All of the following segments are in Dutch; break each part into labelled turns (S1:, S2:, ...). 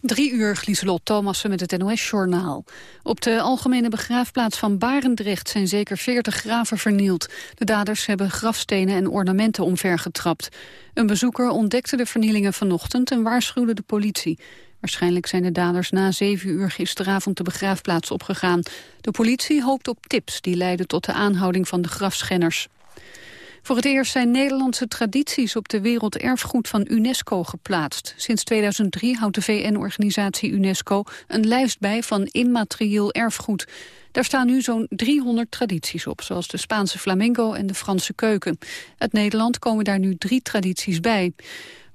S1: Drie uur, Glieselot Thomassen met het NOS-journaal. Op de algemene begraafplaats van Barendrecht zijn zeker 40 graven vernield. De daders hebben grafstenen en ornamenten omvergetrapt. Een bezoeker ontdekte de vernielingen vanochtend en waarschuwde de politie. Waarschijnlijk zijn de daders na zeven uur gisteravond de begraafplaats opgegaan. De politie hoopt op tips die leiden tot de aanhouding van de grafschenners. Voor het eerst zijn Nederlandse tradities op de werelderfgoed van UNESCO geplaatst. Sinds 2003 houdt de VN-organisatie UNESCO een lijst bij van immaterieel erfgoed. Daar staan nu zo'n 300 tradities op, zoals de Spaanse flamenco en de Franse keuken. Uit Nederland komen daar nu drie tradities bij.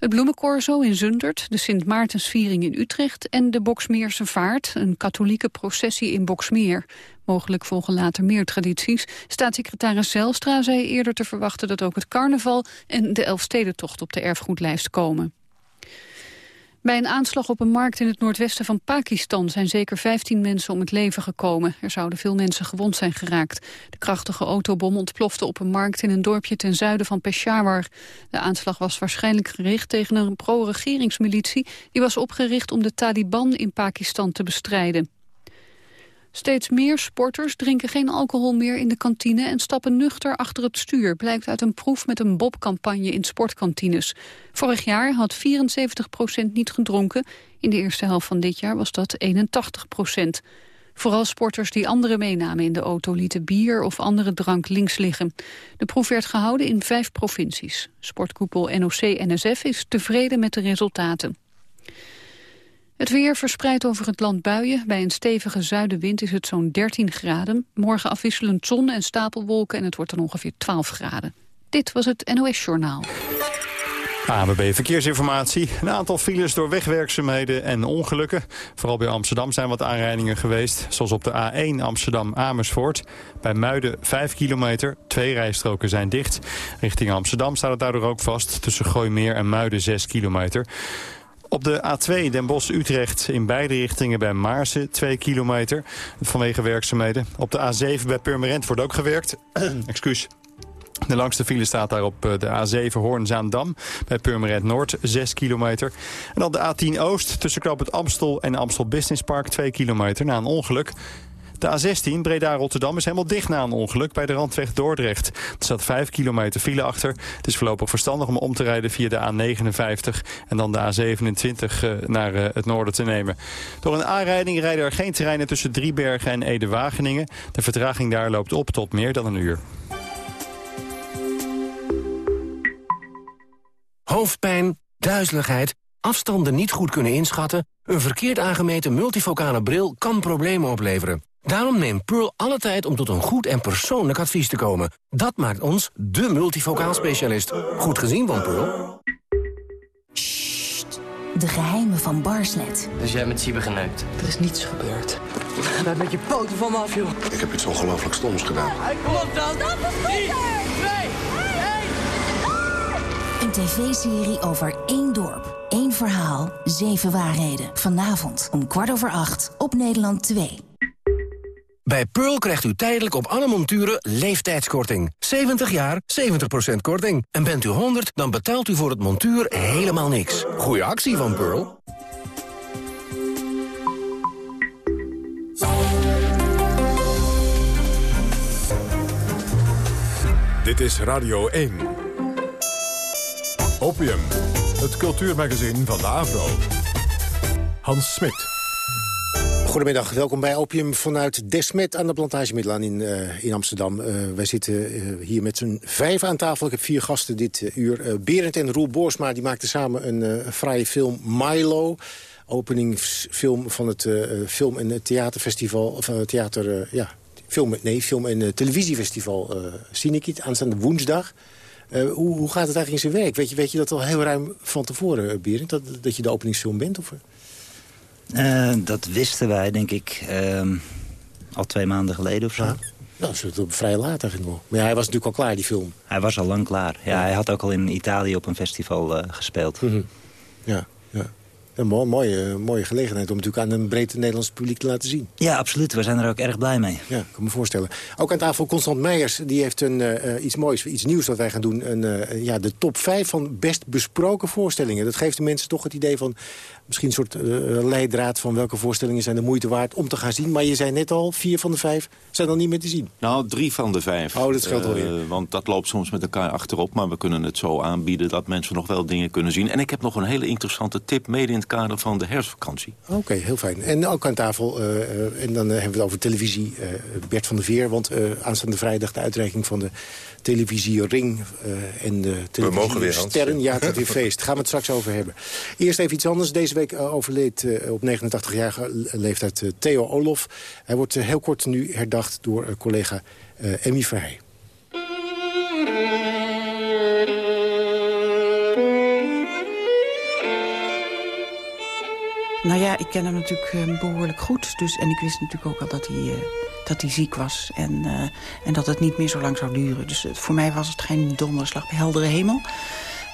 S1: Het bloemencorso in Zundert, de Sint Maartensviering in Utrecht... en de Boksmeerse Vaart, een katholieke processie in Boksmeer. Mogelijk volgen later meer tradities. Staatssecretaris Zelstra zei eerder te verwachten dat ook het carnaval... en de Elfstedentocht op de erfgoedlijst komen. Bij een aanslag op een markt in het noordwesten van Pakistan zijn zeker 15 mensen om het leven gekomen. Er zouden veel mensen gewond zijn geraakt. De krachtige autobom ontplofte op een markt in een dorpje ten zuiden van Peshawar. De aanslag was waarschijnlijk gericht tegen een pro-regeringsmilitie die was opgericht om de Taliban in Pakistan te bestrijden. Steeds meer sporters drinken geen alcohol meer in de kantine en stappen nuchter achter het stuur, blijkt uit een proef met een Bob-campagne in sportkantines. Vorig jaar had 74 procent niet gedronken, in de eerste helft van dit jaar was dat 81 procent. Vooral sporters die anderen meenamen in de auto lieten bier of andere drank links liggen. De proef werd gehouden in vijf provincies. Sportkoepel NOC-NSF is tevreden met de resultaten. Het weer verspreidt over het land buien. Bij een stevige zuidenwind is het zo'n 13 graden. Morgen afwisselend zon en stapelwolken en het wordt dan ongeveer 12 graden. Dit was het NOS Journaal.
S2: ABB Verkeersinformatie. Een aantal files door wegwerkzaamheden en ongelukken. Vooral bij Amsterdam zijn wat aanrijdingen geweest. Zoals op de A1 Amsterdam-Amersfoort. Bij Muiden 5 kilometer. Twee rijstroken zijn dicht. Richting Amsterdam staat het daardoor ook vast. Tussen Gooimeer en Muiden 6 kilometer. Op de A2 Den Bosch-Utrecht in beide richtingen bij Maarsen 2 kilometer vanwege werkzaamheden. Op de A7 bij Purmerend wordt ook gewerkt. Excuus. De langste file staat daar op eh, de A7 Hoorn-Zaandam bij Purmerend Noord, 6 kilometer. En dan de A10 Oost tussen Knoop het Amstel en Amstel Business Park, 2 kilometer na een ongeluk. De A16 Breda-Rotterdam is helemaal dicht na een ongeluk bij de randweg Dordrecht. Er staat 5 kilometer file achter. Het is voorlopig verstandig om om te rijden via de A59 en dan de A27 eh, naar eh, het noorden te nemen. Door een aanrijding rijden er geen terreinen tussen Driebergen en Ede-Wageningen. De vertraging daar loopt op tot meer dan een uur.
S3: Hoofdpijn, duizeligheid, afstanden niet goed kunnen inschatten... een verkeerd aangemeten multifocale bril kan problemen opleveren. Daarom neemt Pearl alle tijd om tot een goed en persoonlijk advies te komen. Dat maakt ons de multifocaal specialist. Goed gezien van Pearl.
S4: Sst, de geheimen van Barslet.
S5: Dus jij met Siebe geneukt?
S6: Er is niets gebeurd. Blijf met je poten van me af, joh.
S7: Ik heb iets ongelooflijk stoms gedaan.
S6: Hij komt dan. Stop de 3, 2, 1.
S4: Een tv-serie over één dorp, één verhaal, zeven waarheden. Vanavond om kwart over acht op Nederland 2.
S3: Bij Pearl krijgt u tijdelijk op alle monturen leeftijdskorting. 70 jaar, 70% korting. En bent u 100, dan betaalt u voor het montuur helemaal niks. Goeie actie van Pearl.
S8: Dit is Radio 1. Opium, het cultuurmagazin van de Avro. Hans Smit.
S9: Goedemiddag, welkom bij Opium vanuit Desmet aan de Plantage Middelaan in, uh, in Amsterdam. Uh, wij zitten uh, hier met z'n vijf aan tafel. Ik heb vier gasten dit uur. Berend en Roel Boersma die maakten samen een vrije film Milo. Openingsfilm van het film- en theaterfestival, of theater, ja, film, nee, film- en televisiefestival uh, Cinekit aanstaande woensdag. hoe, hoe gaat het eigenlijk in zijn werk? Weet je, weet je dat al heel ruim van tevoren, Berend, dat, dat je de openingsfilm bent? Of?
S10: Uh, dat wisten wij, denk ik, uh, al twee maanden geleden of zo. Ja.
S9: Nou, dat is het vrij laat eigenlijk Maar ja, hij was natuurlijk al klaar, die film.
S10: Hij was al lang klaar. Ja, ja. hij had ook al in Italië op een festival uh, gespeeld.
S9: Mm -hmm. Ja, ja. Een mooie, mooie gelegenheid om natuurlijk aan een breed Nederlands publiek te laten zien.
S10: Ja, absoluut. We zijn er ook erg blij mee.
S9: Ja, ik kan me voorstellen. Ook aan tafel Constant Meijers, die heeft een, uh, iets moois, iets nieuws dat wij gaan doen. Een, uh, ja, de top 5 van best besproken voorstellingen. Dat geeft de mensen toch het idee van misschien een soort uh, leidraad van welke voorstellingen zijn de moeite waard om te gaan zien. Maar je zei net al, vier van de vijf zijn dan niet meer te zien.
S5: Nou, drie van de vijf.
S9: Oh, dat scheelt wel weer.
S5: Uh, want dat loopt soms met elkaar achterop. Maar we kunnen het zo aanbieden dat mensen nog wel dingen kunnen zien. En ik heb nog een hele interessante tip mede in het kader van de herfstvakantie.
S9: Oké, okay, heel fijn. En ook aan tafel, uh, en dan hebben we het over televisie, Bert van der Veer. Want aanstaande vrijdag de uitreiking van de televisiering uh, en de televisiesterren. Ja, het weer feest. Gaan we het straks over hebben. Eerst even iets anders. Deze week uh, overleed uh, op 89-jarige leeftijd Theo Olof. Hij wordt heel kort nu herdacht door collega Emmy Verheij.
S11: Nou ja, ik ken hem natuurlijk behoorlijk goed. Dus, en ik wist natuurlijk ook al dat hij dat hij ziek was en, uh, en dat het niet meer zo lang zou duren. Dus voor mij was het geen donderslag bij heldere hemel.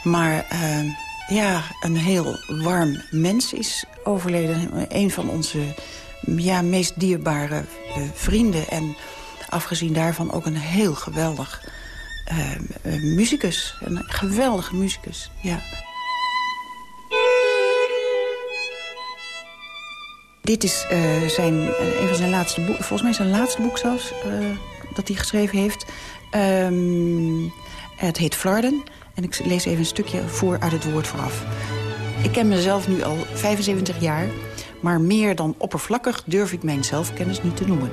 S11: Maar uh, ja, een heel warm mens is overleden. Een van onze ja, meest dierbare vrienden. En afgezien daarvan ook een heel geweldig muzikus. Een geweldige muzikus, ja. Dit is uh, zijn, uh, een van zijn laatste boeken, volgens mij zijn laatste boek zelfs, uh, dat hij geschreven heeft. Um, het heet Flarden. En ik lees even een stukje voor uit het woord vooraf. Ik ken mezelf nu al 75 jaar, maar meer dan oppervlakkig durf ik mijn zelfkennis niet te noemen.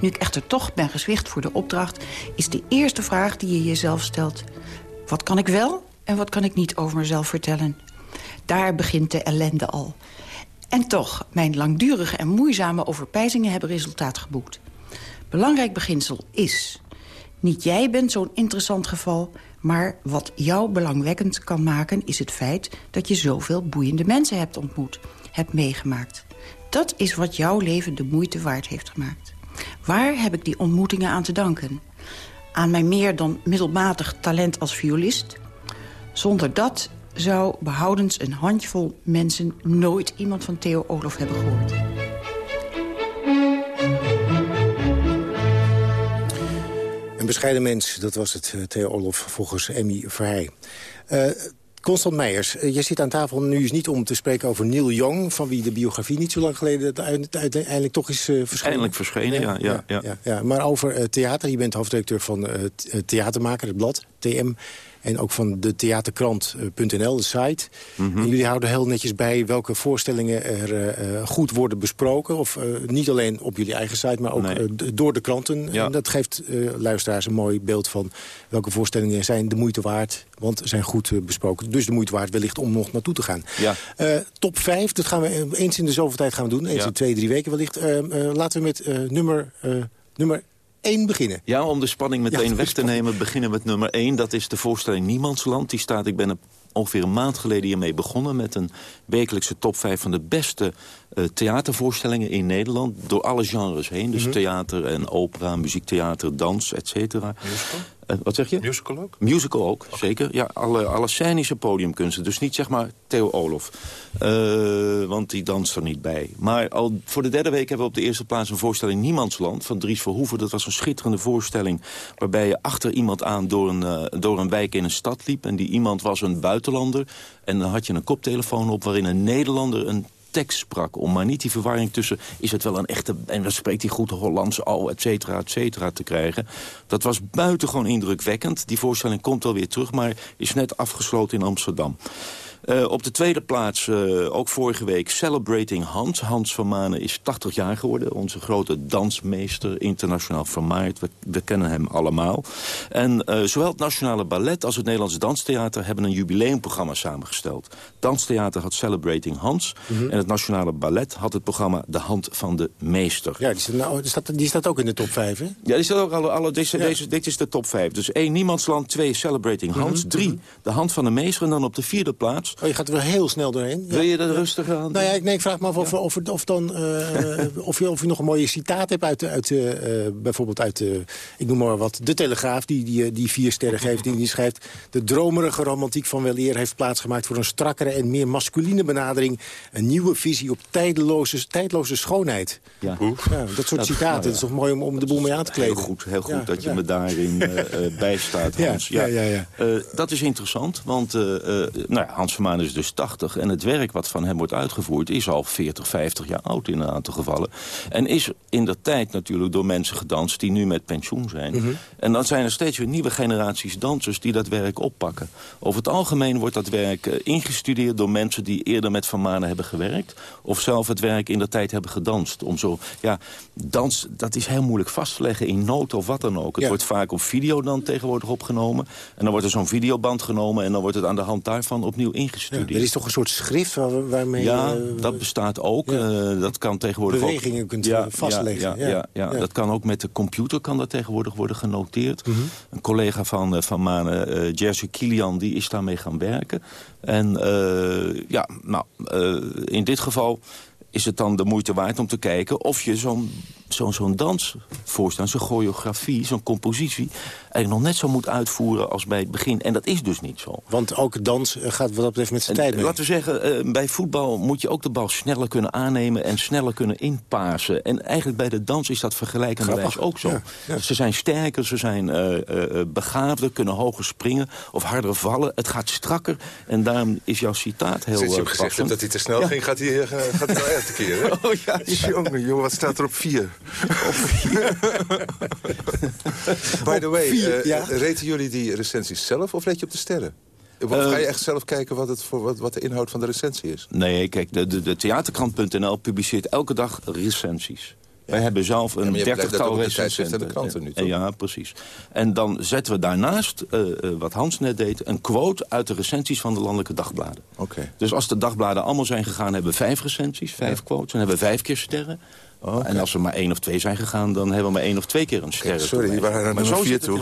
S11: Nu ik echter toch ben gezwicht voor de opdracht, is de eerste vraag die je jezelf stelt... wat kan ik wel en wat kan ik niet over mezelf vertellen? Daar begint de ellende al. En toch, mijn langdurige en moeizame overpijzingen hebben resultaat geboekt. Belangrijk beginsel is... niet jij bent zo'n interessant geval... maar wat jou belangwekkend kan maken is het feit... dat je zoveel boeiende mensen hebt ontmoet, hebt meegemaakt. Dat is wat jouw leven de moeite waard heeft gemaakt. Waar heb ik die ontmoetingen aan te danken? Aan mijn meer dan middelmatig talent als violist? Zonder dat zou behoudens een handjevol mensen... nooit iemand van Theo Olof hebben gehoord.
S9: Een bescheiden mens, dat was het Theo Olof volgens Emmy Verheij. Uh, Constant Meijers, uh, je zit aan tafel nu is niet om te spreken over Neil Young... van wie de biografie niet zo lang geleden uiteindelijk toch is uh, verschenen.
S5: Eindelijk verschenen, ja. ja, ja,
S9: ja. ja maar over theater, je bent hoofddirecteur van Theatermaker, het blad, TM... En ook van de theaterkrant.nl, de site.
S5: Mhm.
S9: En jullie houden heel netjes bij welke voorstellingen er uh, goed worden besproken. Of uh, niet alleen op jullie eigen site, maar ook
S5: Nee.
S9: uh, door de kranten.
S5: Ja.
S9: En dat geeft luisteraars een mooi beeld van welke voorstellingen zijn de moeite waard. Want zijn goed besproken. Dus de moeite waard wellicht om nog naartoe te gaan.
S5: Ja.
S9: top 5, dat gaan we eens in de zoveel tijd gaan we doen. Eens
S5: Ja.
S9: in twee, drie weken wellicht. laten we met nummer, nummer 1 beginnen.
S5: Ja, om de spanning meteen
S9: Ja,
S5: weg te nemen, beginnen we met nummer 1. Dat is de voorstelling Niemandsland. Die staat, ik ben er ongeveer een maand geleden hiermee begonnen... met een wekelijkse top 5 van de beste eh, theatervoorstellingen in Nederland. Door alle genres heen. Dus
S8: Mhm.
S5: theater en opera, muziektheater, dans, et cetera. Wat zeg je?
S8: Musical ook?
S5: Musical ook, zeker. Ja, alle, alle scenische podiumkunsten. Dus niet zeg maar Theo Olof. Eh, want die danst er niet bij. Maar al voor de derde week hebben we op de eerste plaats een voorstelling Niemandsland van Dries Verhoeven. Dat was een schitterende voorstelling waarbij je achter iemand aan door een, eh, door een wijk in een stad liep. En die iemand was een buitenlander. En dan had je een koptelefoon op waarin een Nederlander een tekst sprak. Om maar niet die verwarring tussen... is het wel een echte... en dan spreekt hij goed Hollands, oh, et cetera, et cetera, te krijgen. Dat was buitengewoon indrukwekkend. Die voorstelling komt wel weer terug, maar is net afgesloten in Amsterdam. Uh, op de tweede plaats, uh, ook vorige week, Celebrating Hans. Hans van Manen is 80 jaar geworden. Onze grote dansmeester, internationaal vermaard. We, we kennen hem allemaal. En uh, zowel het Nationale Ballet als het Nederlands Danstheater... hebben een jubileumprogramma samengesteld. Danstheater had Celebrating Hans.
S9: Mhm.
S5: Mm -hmm. En het Nationale Ballet had het programma De Hand van de Meester.
S9: Ja, die staat, nou, die staat, die staat ook in de top 5, hè?
S5: Ja, die staat ook alle, alle, deze, ja. deze, dit is de top 5. Dus één Niemandsland, twee Celebrating Hans, mm -hmm. drie De Hand van de Meester... en dan op de vierde plaats
S9: Oh, je gaat er wel heel snel doorheen.
S5: Wil je dat rustig aan?
S9: Nou ja, ik, nee, ik vraag me af of, of, of, dan, uh, of, je, of je nog een mooie citaat hebt uit, uit uh, bijvoorbeeld uit, uh, ik noem maar wat, De Telegraaf, die, die, die vier sterren geeft. Die, die schrijft, de dromerige romantiek van weleer heeft plaatsgemaakt voor een strakkere en meer masculine benadering. Een nieuwe visie op tijdloze, tijdloze schoonheid. Ja. ja dat soort citaten, nou, ja. dat is toch mooi om, om de boel mee aan te kleden.
S5: Heel goed, heel goed dat je me daarin bijstaat, Hans. Ja, ja, ja, dat is interessant, want nou, Hans Vermaan is dus 80 en het werk wat van hem wordt uitgevoerd... is al 40, 50 jaar oud in een aantal gevallen. En is in de tijd natuurlijk door mensen gedanst die nu met pensioen zijn. Mhm. En dan zijn er steeds weer nieuwe generaties dansers die dat werk oppakken. Over het algemeen wordt dat werk uh, ingestudeerd door mensen die eerder met Van Manen hebben gewerkt. Of zelf het werk in de tijd hebben gedanst. Om zo, ja, dans, dat is heel moeilijk vast te leggen in noten of wat dan ook. Het wordt vaak op video dan tegenwoordig opgenomen. En dan wordt er zo'n videoband genomen en dan wordt het aan de hand daarvan opnieuw ingestudeerd.
S9: Er is toch een soort schrift waar, waarmee...
S5: Ja, dat bestaat ook. Uh, dat kan tegenwoordig
S9: Bewegingen
S5: ook,
S9: kunt ja, vastleggen.
S5: Ja, ja, ja, dat kan ook met de computer kan dat tegenwoordig worden genoteerd. Mhm. Een collega van, uh, van Mane, Jerzy Kilian, die is daarmee gaan werken. En ja, nou, in dit geval is het dan de moeite waard om te kijken of je zo'n zo'n zo'n dans voorstaan, zo'n choreografie, zo'n compositie... eigenlijk nog net zo moet uitvoeren als bij het begin. En dat is dus niet zo.
S9: Want ook dans eh, gaat wat dat betreft met zijn tijd mee.
S5: Laten we zeggen, uh, bij voetbal moet je ook de bal sneller kunnen aannemen... en sneller kunnen inpasen. En eigenlijk bij de dans is dat vergelijkenderwijs ook zo. Ze zijn sterker, ze zijn uh, uh, begaafder, kunnen hoger springen... of harder vallen. Het gaat strakker. En daarom is jouw citaat heel
S12: Sinds je hem gezegd hebt dat hij te snel ging, gaat hij, gaat hij wel keer. Hè? Oh, ja, Jongen, jongen, wat staat er op vier? By the way, uh, reten jullie die recensies zelf of let je op de sterren? Of ga je echt zelf kijken wat, het voor, wat, wat de inhoud van de recensie is?
S5: Nee, kijk, de, de, de theaterkrant.nl publiceert elke dag recensies. Wij hebben zelf een dertigtal recensenten.
S12: de kranten nu,
S5: toch? Ja, precies. En dan zetten we daarnaast, uh, uh, wat Hans net deed... een quote uit de recensies van de landelijke dagbladen.
S12: Oké.
S5: Dus als de dagbladen allemaal zijn gegaan... hebben we vijf recensies, vijf quotes... en hebben we vijf keer sterren. Oh, En als er maar één of twee zijn gegaan, dan hebben we maar één of twee keer een ster.
S12: sorry, je waren naar vier toe.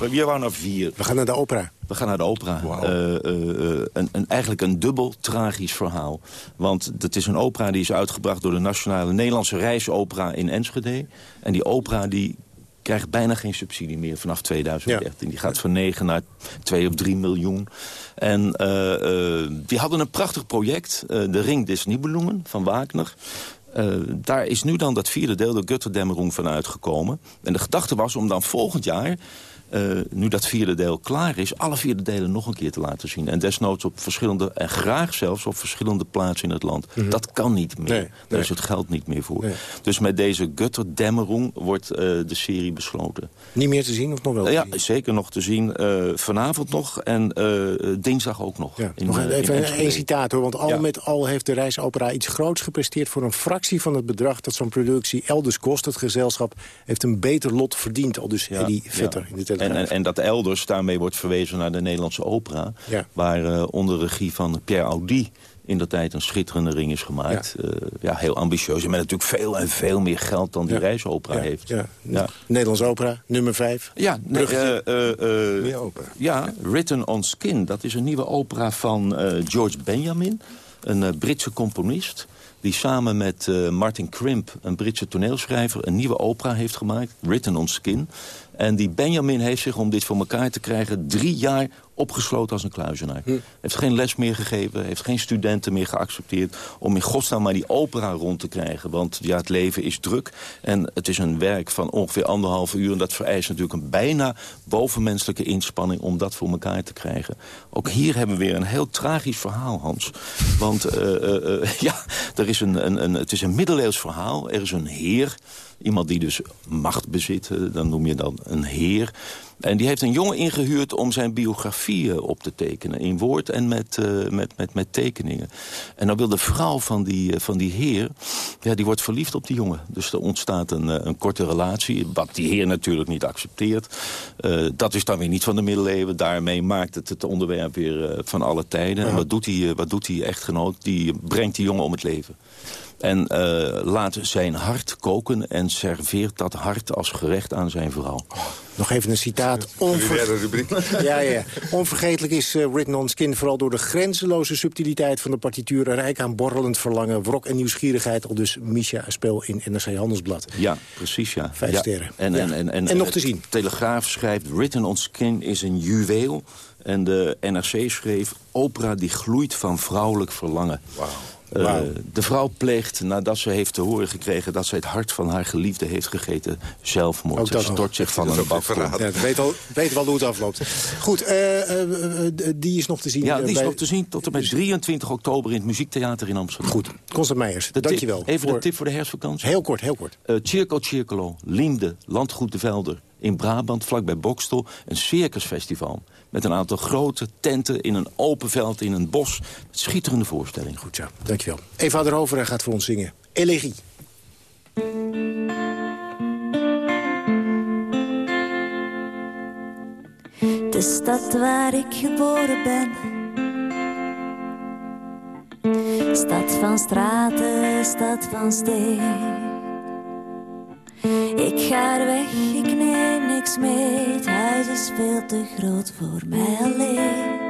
S5: We waren naar vier.
S9: We gaan naar de opera.
S5: We gaan naar de opera. Wow. Uh, uh, een, een, eigenlijk een dubbel tragisch verhaal. Want het is een opera die is uitgebracht door de Nationale Nederlandse Reisopera in Enschede. En die opera die krijgt bijna geen subsidie meer vanaf 2013. Die gaat van 9 naar 2 of 3 miljoen. En uh, die hadden een prachtig project, De Ring des Nibelungen van Wagner. Uh, daar is nu dan dat vierde deel, de Götterdämmerung, van uitgekomen. En de gedachte was om dan volgend jaar uh, nu dat vierde deel klaar is... alle vierde delen nog een keer te laten zien. En desnoods op verschillende, en graag zelfs op verschillende plaatsen in het land. Mm -hmm. Dat kan niet meer. Nee, Daar is het geld niet meer voor. Nee. Dus met deze Götterdämmerung wordt uh, de serie besloten.
S9: Niet meer te zien of nog wel
S5: Ja, zeker nog te zien. Vanavond nog en dinsdag ook nog.
S9: Ja. In, nog even één citaat hoor, want al ja. met al heeft de reisopera iets groots gepresteerd... voor een fractie van het bedrag dat zo'n productie elders kost. Het gezelschap heeft een beter lot verdiend, al dus Eddie Vetter in de televisie.
S5: En, en, en, dat elders, daarmee wordt verwezen naar de Nederlandse opera... Ja. waar uh, onder regie van Pierre Audi in de tijd een schitterende ring is gemaakt. Ja, uh, ja heel ambitieus. En met natuurlijk veel en veel meer geld dan die ja. reisopera
S9: ja,
S5: heeft.
S9: Ja. Ja. Nederlands opera, nummer vijf.
S5: Ja, nee, uh, uh, opera. ja, Written on Skin. Dat is een nieuwe opera van George Benjamin. Een Britse componist die samen met uh, Martin Crimp, een Britse toneelschrijver... een nieuwe opera heeft gemaakt, Written on Skin. En die Benjamin heeft zich, om dit voor elkaar te krijgen... drie jaar opgesloten als een kluizenaar. Hm. Heeft geen les meer gegeven, heeft geen studenten meer geaccepteerd... om in godsnaam maar die opera rond te krijgen. Want ja, het leven is druk en het is een werk van ongeveer anderhalve uur... en dat vereist natuurlijk een bijna bovenmenselijke inspanning... om dat voor elkaar te krijgen. Ook hier hebben we weer een heel tragisch verhaal, Hans. Want uh, uh, uh, ja, er het is een middeleeuws verhaal. Er is een heer, iemand die dus macht bezit, dan noem je dan een heer... En die heeft een jongen ingehuurd om zijn biografie op te tekenen. In woord en met, uh, met, met, met tekeningen. En dan wil de vrouw van die, uh, van die heer... Ja, die wordt verliefd op die jongen. Dus er ontstaat een, een korte relatie. Wat die heer natuurlijk niet accepteert. dat is dan weer niet van de middeleeuwen. Daarmee maakt het het onderwerp weer van alle tijden. Ja. En wat doet, die, wat doet die echtgenoot? Die brengt die jongen om het leven. En laat zijn hart koken en serveert dat hart als gerecht aan zijn vrouw.
S9: Nog even een citaat. Onver... ja, ja. Onvergetelijk is uh, Written on Skin vooral door de grenzeloze subtiliteit van de partituur... rijk aan borrelend verlangen, wrok en nieuwsgierigheid... al dus Misha speel in NRC Handelsblad.
S5: Ja, precies, ja.
S9: Vijf sterren.
S5: En, en, en, en,
S9: en, nog te zien.
S5: Telegraaf schrijft... Written on Skin is een juweel... En de NRC schreef opera die gloeit van vrouwelijk verlangen. Wow. Uh, de vrouw pleegt, nadat ze heeft te horen gekregen... dat ze het hart van haar geliefde heeft gegeten, zelfmoord. Ook ze stort zich van een balkon.
S9: Ja, weet, al, weet wel hoe het afloopt. Goed, uh, uh, die is nog te zien.
S5: Ja, die is nog te zien tot en met 23 oktober in het Muziektheater in Amsterdam.
S9: Goed, Constant Meijers, dankjewel.
S5: Even voor... de tip voor de herfstvakantie.
S9: Heel kort, heel kort.
S5: Uh, Circo Circolo, Liende, Landgoed de Velder in Brabant, vlakbij Bokstel, een circusfestival. Met een aantal grote tenten in een open veld in een bos. Schitterende voorstelling.
S9: Goed zo, dankjewel. Eva Rover gaat voor ons zingen. Elegie.
S13: De stad waar ik geboren ben. Stad van straten, stad van steen. Ik ga er weg, ik neem niks mee. Het huis is veel te groot voor mij alleen.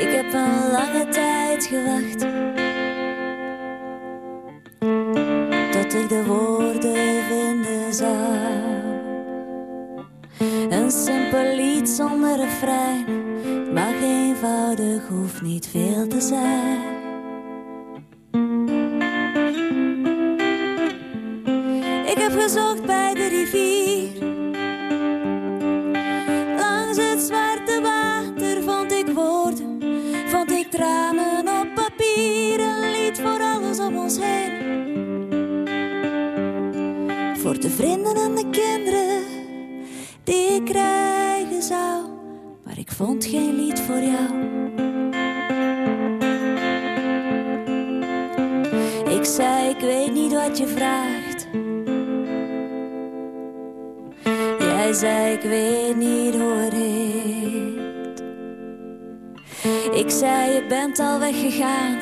S13: Ik heb een lange tijd gewacht. Tot ik de woorden vinden zou. Een simpel lied zonder refrein. Mag eenvoudig, hoeft niet veel te zijn. Gezocht bij de rivier. Langs het zwarte water vond ik woorden, vond ik tranen op papier. Een lied voor alles om ons heen. Voor de vrienden en de kinderen die ik krijgen zou. Maar ik vond geen lied voor jou. Ik zei, ik weet niet wat je vraagt Zei, ik weet niet hoe het heet. Ik zei, je bent al weggegaan.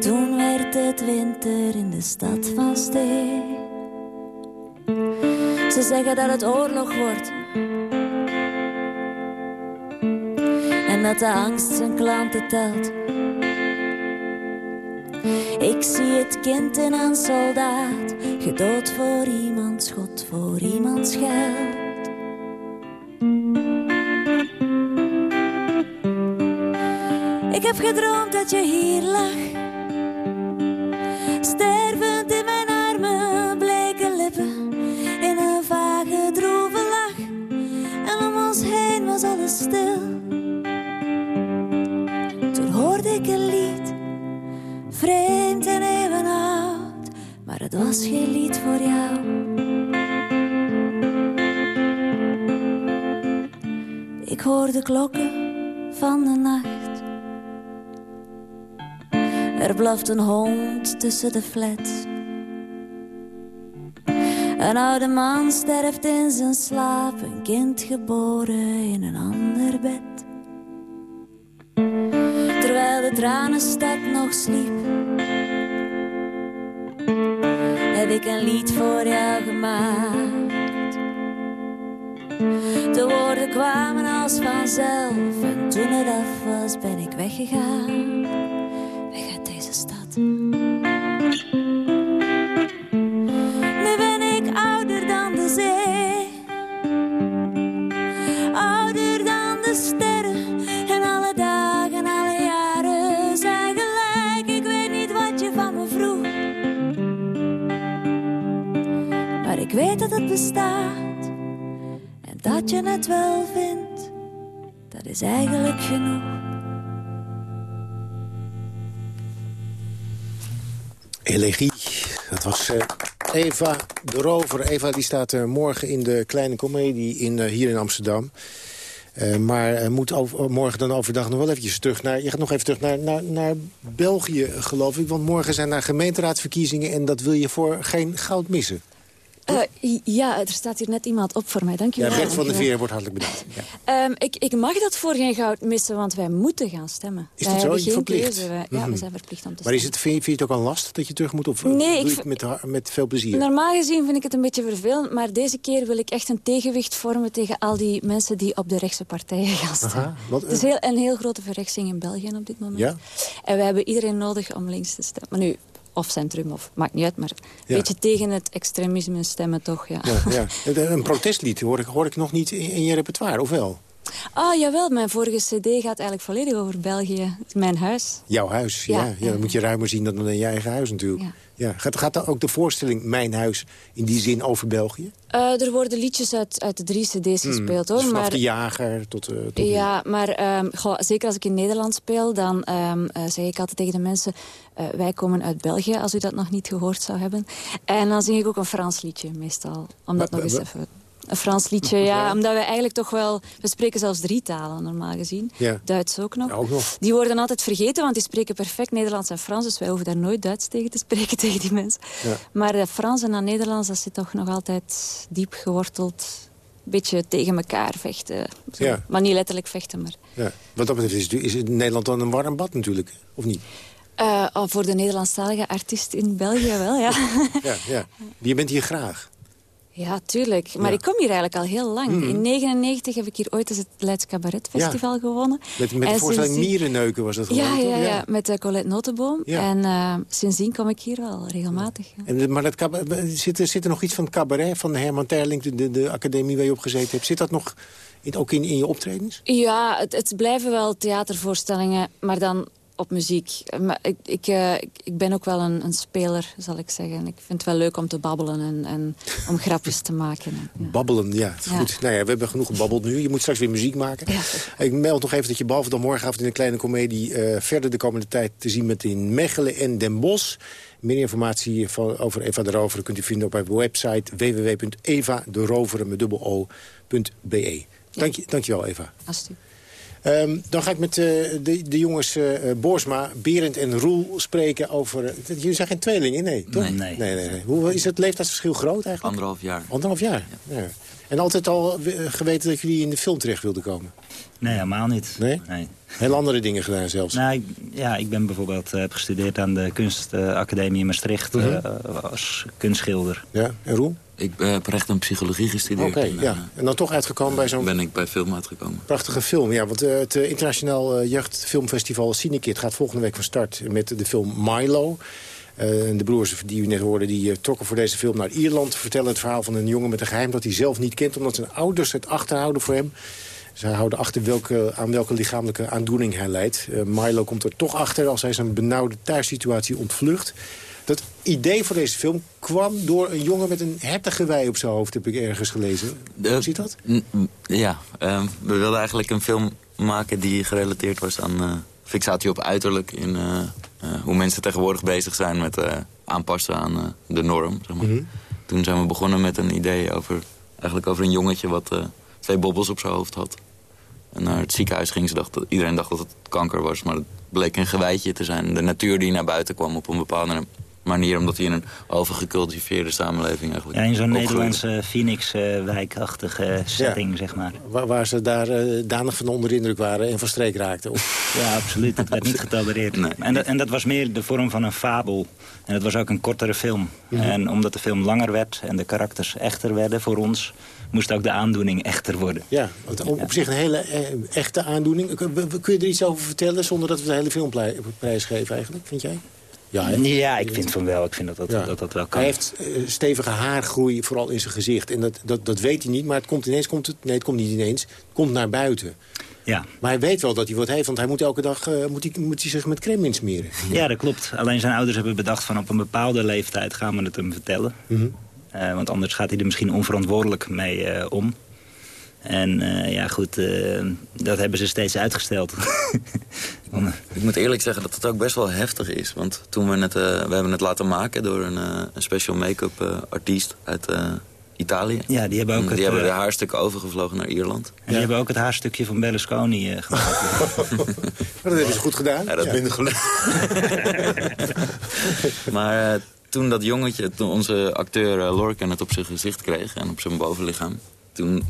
S13: Toen werd het winter in de stad van Steen. Ze zeggen dat het oorlog wordt. En dat de angst zijn klanten telt. Ik zie het kind in een soldaat, gedood voor iemand, schot voor iemands geld. Heb gedroomd dat je hier lag. Stervend in mijn armen, bleke lippen. In een vage, droeve lach. En om ons heen was alles stil. Toen hoorde ik een lied. Vreemd en even oud. Maar het was geen lied voor jou. Ik hoor de klokken van de nacht. Er blaft een hond tussen de flats. Een oude man sterft in zijn slaap, een kind geboren in een ander bed. Terwijl de tranenstad nog sliep, heb ik een lied voor jou gemaakt. De woorden kwamen als vanzelf en toen het af was ben ik weggegaan. Bestaat en dat je het wel vindt. Dat is eigenlijk genoeg.
S9: Elegie. Dat was uh, Eva de Rover. Eva die staat uh, morgen in de Kleine Comedie in, uh, hier in Amsterdam. maar moet morgen dan overdag nog wel eventjes terug naar... Je gaat nog even terug naar, naar, naar België, geloof ik. Want morgen zijn er gemeenteraadsverkiezingen... en dat wil je voor geen goud missen.
S14: Uh, ja, er staat hier net iemand op voor mij. Dank je
S9: ja,
S14: wel.
S9: Bert van der Veer wordt hartelijk bedankt.
S14: Ja. Um, ik, ik, mag dat voor geen goud missen, want wij moeten gaan stemmen.
S9: Is dat zo? Verplicht?
S14: Keuze. Ja, mm -hmm. we zijn verplicht om te
S9: maar
S14: stemmen.
S9: is het, vind, je, het ook al last dat je terug moet? Of
S14: nee,
S9: doe
S14: ik
S9: met, met veel plezier?
S14: Normaal gezien vind ik het een beetje vervelend, maar deze keer wil ik echt een tegenwicht vormen tegen al die mensen die op de rechtse partijen gaan stemmen.
S9: Aha, wat,
S14: het is heel, een heel grote verrechtsing in België op dit moment.
S9: Ja?
S14: En we hebben iedereen nodig om links te stemmen. Maar nu, of centrum, of maakt niet uit, maar een ja. beetje tegen het extremisme stemmen toch, ja.
S9: ja, ja. Een protestlied hoor ik, hoor ik nog niet in je repertoire, of wel?
S14: Ah, jawel, mijn vorige cd gaat eigenlijk volledig over België. Mijn huis.
S9: Jouw huis, ja. ja, ja dan moet je ruimer zien dan in je eigen huis natuurlijk. Ja. Ja. Gaat, gaat ook de voorstelling Mijn Huis in die zin over België?
S14: Uh, er worden liedjes uit, uit de drie cd's
S9: hmm,
S14: gespeeld, hoor.
S9: Dus vanaf
S14: maar,
S9: de jager tot... Uh, tot
S14: ja, maar um, goh, zeker als ik in Nederland speel... dan um, uh, zeg ik altijd tegen de mensen... wij komen uit België, als u dat nog niet gehoord zou hebben. En dan zing ik ook een Frans liedje, meestal. Om dat nog eens even... Een Frans liedje, ja, omdat we eigenlijk toch wel... We spreken zelfs drie talen, normaal gezien.
S9: Ja.
S14: Duits ook nog.
S9: Ja, ook nog.
S14: Die worden altijd vergeten, want die spreken perfect Nederlands en Frans. Dus wij hoeven daar nooit Duits tegen te spreken, tegen die mensen. Maar uh, Frans en dan Nederlands, dat zit toch nog altijd diep geworteld. Een beetje tegen elkaar vechten.
S9: Ja.
S14: Maar niet letterlijk vechten, maar...
S9: Ja. Wat dat betreft is, is Nederland dan een warm bad natuurlijk, of niet?
S14: Uh, voor de Nederlandstalige artiest in België wel, ja.
S9: ja, ja. Je bent hier graag.
S14: Ja, tuurlijk. Maar
S9: Ja.
S14: ik kom hier eigenlijk al heel lang.
S9: Mhm.
S14: In 1999 heb ik hier ooit eens het Leids Cabaret Festival gewonnen.
S9: Met, met de voorstelling
S14: sindsdien-
S9: Mierenneuken was dat gewoon,
S14: Ja, ja, ja, met de Colette Notenboom.
S9: Ja.
S14: En eh, sindsdien kom ik hier wel regelmatig. ja.
S9: En, de- maar dat cabaret, zit, er, zit er nog iets van het cabaret van Herman Terling, de, de, de academie waar je op gezeten hebt? Zit dat nog in, ook in, in je optredens?
S14: Ja, het, het blijven wel theatervoorstellingen, maar dan op muziek. Maar ik, ik, eh, ik, ik ben ook wel een, een speler, zal ik zeggen. Ik vind het wel leuk om te babbelen en, en om grapjes te maken.
S9: Babbelen, ja.
S14: Ja.
S9: Goed. Nou ja, we hebben genoeg gebabbeld nu. Je moet straks weer muziek maken. Ik meld nog even dat je behalve dan morgenavond in een kleine komedie... eh, verder de komende tijd te zien bent in Mechelen en Den Bosch. Meer informatie van, over Eva de Roveren kunt u vinden op mijn website www.evaderoveren.be. Dank, je, dank je wel, Eva.
S14: Alsjeblieft.
S9: Ehm, dan ga ik met eh, de, de jongens eh, eh, Boersma, Berend en Roel spreken over... jullie zijn geen tweelingen, nee, toch?
S15: Nee.
S9: nee, nee, nee. Hoe is het leeftijdsverschil groot eigenlijk?
S15: Anderhalf jaar.
S9: Anderhalf jaar? Ja. En altijd al geweten dat jullie in de film terecht wilden komen?
S10: Nee, helemaal niet.
S9: Nee?
S10: Nee.
S9: Heel andere dingen gedaan zelfs?
S10: Nou, ik, ja, ik ben bijvoorbeeld heb gestudeerd aan de kunstacademie in Maastricht
S9: Mhm.
S10: als kunstschilder.
S9: Ja, en Roel?
S15: Ik eh, heb recht en psychologie gestudeerd.
S9: Oké,
S15: en, eh,
S9: ja. En dan toch uitgekomen bij zo'n
S15: ben ik bij film uitgekomen.
S9: prachtige film. Ja, want eh, het internationaal jeugdfilmfestival Cinekit gaat volgende week van start met de film Milo. De broers die u net hoorde, die trokken voor deze film naar Ierland. Vertellen het verhaal van een jongen met een geheim dat hij zelf niet kent... omdat zijn ouders het achterhouden voor hem. Zij houden achter welke, aan welke lichamelijke aandoening hij leidt. Eh, Milo komt er toch achter als hij zijn benauwde thuissituatie ontvlucht. Dat idee voor deze film kwam door een jongen met een hertengewei op zijn hoofd... heb ik ergens gelezen. Hoe zit dat?
S15: Ja, ehm, we wilden eigenlijk een film maken die gerelateerd was aan eh, fixatie op uiterlijk. In eh, eh, hoe mensen tegenwoordig bezig zijn met aanpassen aan de norm. Zeg maar.
S9: Mhm.
S15: Toen zijn we begonnen met een idee over, eigenlijk over een jongetje wat twee bobbels op zijn hoofd had. En naar het ziekenhuis ging. Ze dacht, dat- iedereen dacht dat het kanker was, maar het bleek een gewijtje te zijn. De natuur die naar buiten kwam op een bepaalde manier... omdat hij in een overgecultiveerde samenleving eigenlijk
S10: Ja, in zo'n. Nederlandse Phoenix-wijkachtige setting, zeg maar.
S9: Waar, waar ze daar eh, danig van onder de indruk waren en van streek raakten. Of...
S10: Ja, absoluut. Dat werd niet getolereerd. En, dat, en dat was meer de vorm van een fabel. En het was ook een kortere film.
S9: Mhm.
S10: En omdat de film langer werd en de karakters echter werden voor ons... moest ook de aandoening echter worden.
S9: Ja, want op, op zich een hele eh, echte aandoening. Kun, je er iets over vertellen zonder dat we de hele film prijsgeven eigenlijk, vind jij? Ja?
S10: Ja, ik vind van wel. Ik vind dat dat,
S9: Ja.
S10: dat, dat wel kan.
S9: Hij heeft eh, stevige haargroei, vooral in zijn gezicht. En dat, dat, dat weet hij niet, maar het komt ineens... Komt het, nee, het komt niet ineens. Het komt naar buiten.
S10: Ja.
S9: Maar hij weet wel dat hij wat heeft, want hij moet elke dag eh, moet hij, moet hij zich met crème insmeren.
S10: Ja, dat klopt. Alleen zijn ouders hebben bedacht van op een bepaalde leeftijd gaan we het hem vertellen.
S9: Mhm.
S10: Eh, want anders gaat hij er misschien onverantwoordelijk mee eh, om. En eh, ja, goed, eh, dat hebben ze steeds uitgesteld.
S15: Ik moet eerlijk zeggen dat het ook best wel heftig is. Want toen we het, eh, we hebben het laten maken door een, eh, een special make-up artiest uit eh, Italië.
S10: Ja, die hebben ook
S15: En
S10: het,
S15: die hebben de haarstukken overgevlogen naar Ierland.
S10: En die hebben ook het haarstukje van Berlusconi gemaakt.
S9: Maar dat hebben ze goed gedaan.
S15: Ja, dat
S9: Ja.
S15: minder gelukt. maar eh, toen dat jongetje, toen onze acteur uh, Lorcan het op zijn gezicht kreeg... en op zijn bovenlichaam... toen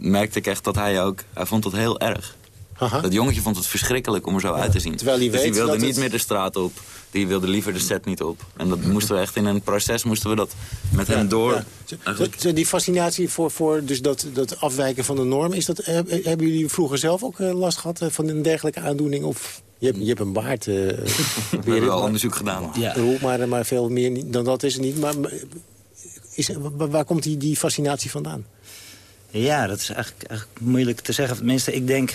S15: merkte ik echt dat hij ook... Hij vond het heel erg. Aha. Dat jongetje vond het verschrikkelijk om er zo uit te zien.
S9: Terwijl hij
S15: dus
S9: weet
S15: die wilde
S9: dat
S15: niet meer de straat op. Die wilde liever de set niet op. En dat moesten we echt in een proces moesten we dat met hem door.
S9: Ja. Die fascinatie voor, voor dus dat, dat afwijken van de norm... Is dat, hebben jullie vroeger zelf ook eh, last gehad eh, van een dergelijke aandoening? Of je hebt, je hebt een baard. Uh,
S15: we hebben wel onderzoek gedaan.
S9: Ja. Maar, maar veel meer dan dat is het niet. Maar is, waar komt die, die fascinatie vandaan?
S10: Ja, dat is eigenlijk, eigenlijk moeilijk te zeggen. Tenminste, ik denk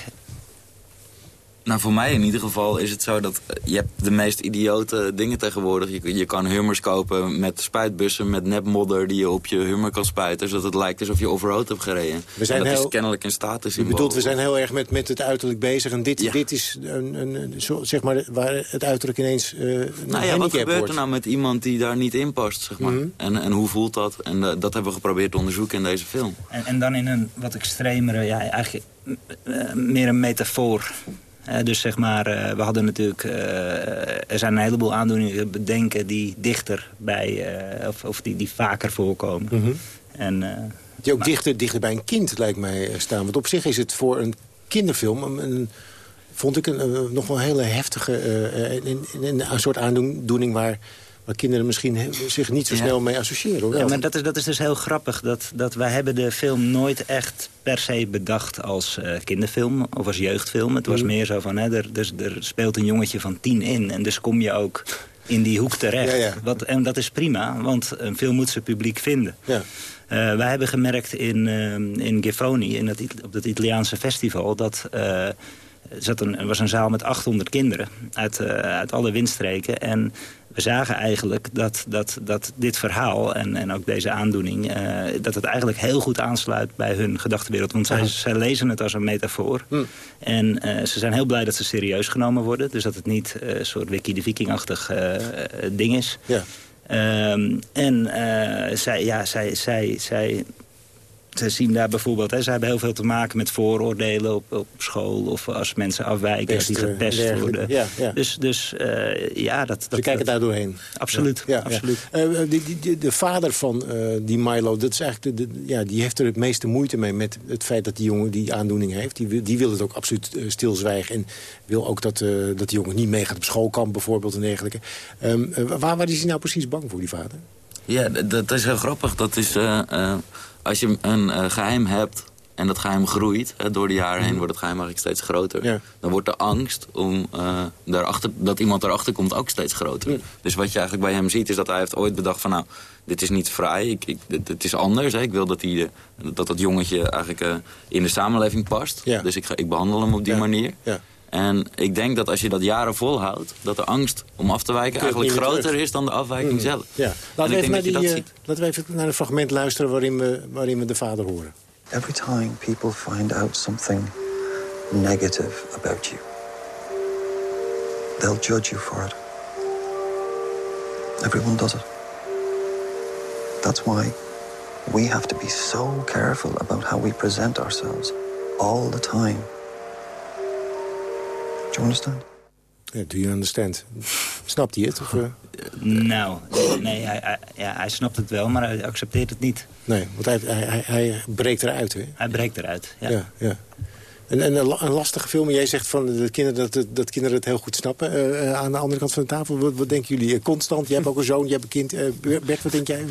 S15: nou, voor mij in ieder geval is het zo dat eh, je hebt de meest idiote dingen tegenwoordig. Je, je kan hummers kopen met spuitbussen, met nepmodder die je op je hummer kan spuiten. Zodat het lijkt alsof je overroad hebt gereden. We zijn dat heel, is kennelijk een status.
S9: Je bedoelt, we zijn heel erg met, met het uiterlijk bezig. En dit, dit is een, een, zeg maar, waar het uiterlijk ineens uh, een
S15: nou ja, Wat gebeurt er nou met iemand die daar niet in past, zeg maar? Mhm. en, en hoe voelt dat? En uh, dat hebben we geprobeerd te onderzoeken in deze film.
S10: En, en dan in een wat extremere, ja, eigenlijk uh, meer een metafoor dus zeg maar, uh, we hadden natuurlijk... Uh, er zijn een heleboel aandoeningen bedenken die dichter bij... Uh, of, of die, die vaker voorkomen.
S9: Mm -hmm. en, die ook dichter, dichter bij een kind, lijkt mij, staan. Want op zich is het voor een kinderfilm... Een, een vond ik een, nog wel een hele heftige... een, een, een soort aandoening waar waar kinderen misschien zich niet zo snel mee associëren. Hoor.
S10: Ja, maar dat is, dat is dus heel grappig. Dat, dat wij hebben de film nooit echt per se bedacht als uh, kinderfilm of als jeugdfilm. Het was mhm. meer zo van, hè, er, dus, er speelt een jongetje van tien in. En dus kom je ook in die hoek terecht. Ja, ja. Wat, en dat is prima, want een film moet zijn publiek vinden. Ja. Uh, wij hebben gemerkt in, uh, in Gifoni, in het, op het Italiaanse festival... dat uh, zat een, er was een zaal met 800 kinderen uit, uit alle windstreken. En we zagen eigenlijk dat, dat, dat dit verhaal en, en ook deze aandoening... Uh, dat het eigenlijk heel goed aansluit bij hun gedachtenwereld. Want zij, zij lezen het als een metafoor. Hm. En uh, ze zijn heel blij dat ze serieus genomen worden. Dus dat het niet uh, een soort Wiki de Viking-achtig ding is. Ja. Um, en zij, ja, zij, zij, zij ze zien daar bijvoorbeeld, hè, ze hebben heel veel te maken met vooroordelen op, op school... of als mensen afwijken, als die gepest worden. Ja, ja. Dus, dus uh, ja, dat... dat
S9: Ze kijken daar doorheen.
S10: Absoluut. Ja, absoluut.
S9: Uh, die, die, de vader van uh, die Milo, dat is eigenlijk de, ja, die heeft er het meeste moeite mee... met het feit dat die jongen die aandoening heeft. Die, die wil het ook absoluut stilzwijgen. En wil ook dat, dat die jongen niet meegaat op schoolkamp bijvoorbeeld en dergelijke. Um, waar, waar is hij nou precies bang voor, die vader?
S15: Ja, dat is heel grappig. Dat is als je een uh, geheim hebt en dat geheim groeit, hè, door de jaren heen mhm. wordt het geheim eigenlijk steeds groter. Dan wordt de angst om uh, daarachter, dat iemand erachter komt ook steeds groter. Dus wat je eigenlijk bij hem ziet is dat hij heeft ooit bedacht van nou, dit is niet vrij, ik, ik, het is anders. Hè. Ik wil dat, die, dat dat jongetje eigenlijk uh, in de samenleving past. Dus ik, ga, ik behandel hem op die manier. En ik denk dat als je dat jaren volhoudt... dat de angst om af te wijken eigenlijk groter is dan de afwijking hmm. zelf. Ja.
S9: Laten, we even naar die, uh, laten we even naar een fragment luisteren waarin we, waarin we de vader horen.
S16: Every time people find out something negative about you... they'll judge you for it. Everyone does it. That's why we have to be so careful about how we present ourselves all the time you understand?
S9: do you understand? Snapt hij het? Of, uh...
S10: Nou, nee, hij, ja, hij snapt het wel, maar hij accepteert het niet.
S9: Nee, want hij, hij, hij breekt eruit, hè?
S10: Hij breekt eruit, ja. ja, ja.
S9: En, en een, lastige film, jij zegt van de kinderen, dat, dat kinderen het heel goed snappen. Uh, aan de andere kant van de tafel, wat, wat denken jullie? Constant, jij hebt ook een zoon, je hebt een kind. Uh, Bert, wat denk jij?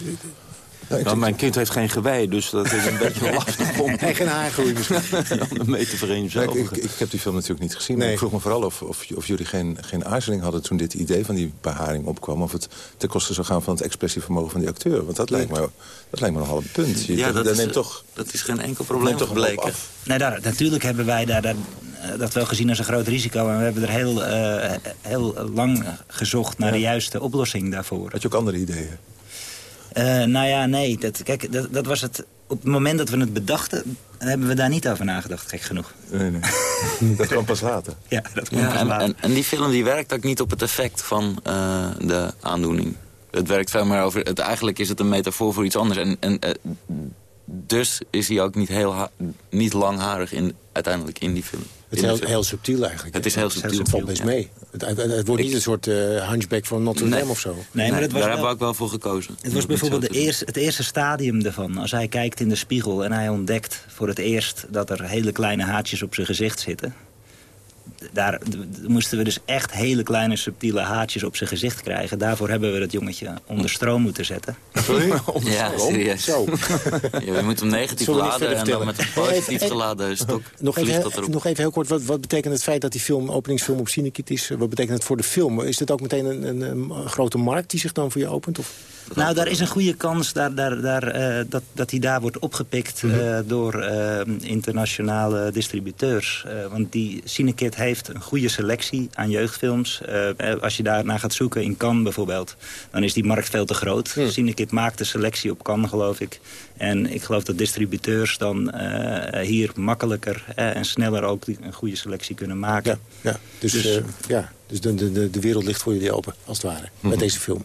S5: Nou, mijn kind heeft geen gewei, dus dat is een beetje lastig om...
S9: En geen haargroei misschien.
S5: om ermee te verenigen.
S12: ik, ik, heb die film natuurlijk niet gezien. Nee. ik vroeg me vooral of, of, of, jullie geen, geen aarzeling hadden... toen dit idee van die beharing opkwam. Of het ten koste zou gaan van het expressievermogen van die acteur. Want dat, lijkt, me, dat lijkt me nogal een punt.
S15: Je, ja, dat, is, toch, dat is geen enkel probleem toch gebleken.
S10: Nee, daar, natuurlijk hebben wij daar, daar, eh, dat wel gezien als een groot risico. En we hebben er heel, uh, heel lang gezocht naar de juiste oplossing daarvoor.
S12: Had je ook andere ideeën?
S10: Uh, nou ja, nee. Dat, kijk, dat, dat was het... Op het moment dat we het bedachten, hebben we daar niet over nagedacht, gek genoeg.
S12: Nee, nee. dat kwam pas later.
S10: Ja, dat kwam pas
S15: en,
S10: later.
S15: En, en, die film die werkt ook niet op het effect van uh, de aandoening. Het werkt veel meer over... Het, eigenlijk is het een metafoor voor iets anders. En, en uh, dus is hij ook niet, heel niet langharig in, uiteindelijk in die film.
S9: Het is heel, heel, subtiel eigenlijk.
S15: Het is heel subtiel.
S9: Het valt best mee. Het, het, wordt niet een soort uh, hunchback van Notre Dame of zo.
S15: Nee, maar was daar hebben we ook wel voor gekozen.
S10: Het was bijvoorbeeld de eerste, het eerste stadium ervan. Als hij kijkt in de spiegel en hij ontdekt voor het eerst... dat er hele kleine haatjes op zijn gezicht zitten daar moesten we dus echt hele kleine subtiele haatjes op zijn gezicht krijgen. Daarvoor hebben we dat jongetje onder stroom moeten zetten.
S15: Sorry? ja, serieus. Zo. ja, je moet hem negatief laden en dan met een positief geladen stok
S9: nog even, nog even heel kort, wat, wat, betekent het feit dat die film, openingsfilm op Cinekit is? Wat betekent het voor de film? Is dit ook meteen een, een, een grote markt die zich dan voor je opent? Of?
S10: Nou, daar is een goede kans daar, daar, daar, uh, dat, dat hij daar wordt opgepikt mm -hmm. uh, door uh, internationale distributeurs. want die Cinekit heeft een goede selectie aan jeugdfilms. als je daarna gaat zoeken in Cannes bijvoorbeeld, dan is die markt veel te groot. Mm. Cinekit maakt de selectie op Cannes, geloof ik. En ik geloof dat distributeurs dan hier makkelijker en sneller ook een goede selectie kunnen maken.
S9: Ja, ja. dus, dus, ja. dus de, de, de wereld ligt voor jullie open, als het ware, met deze film.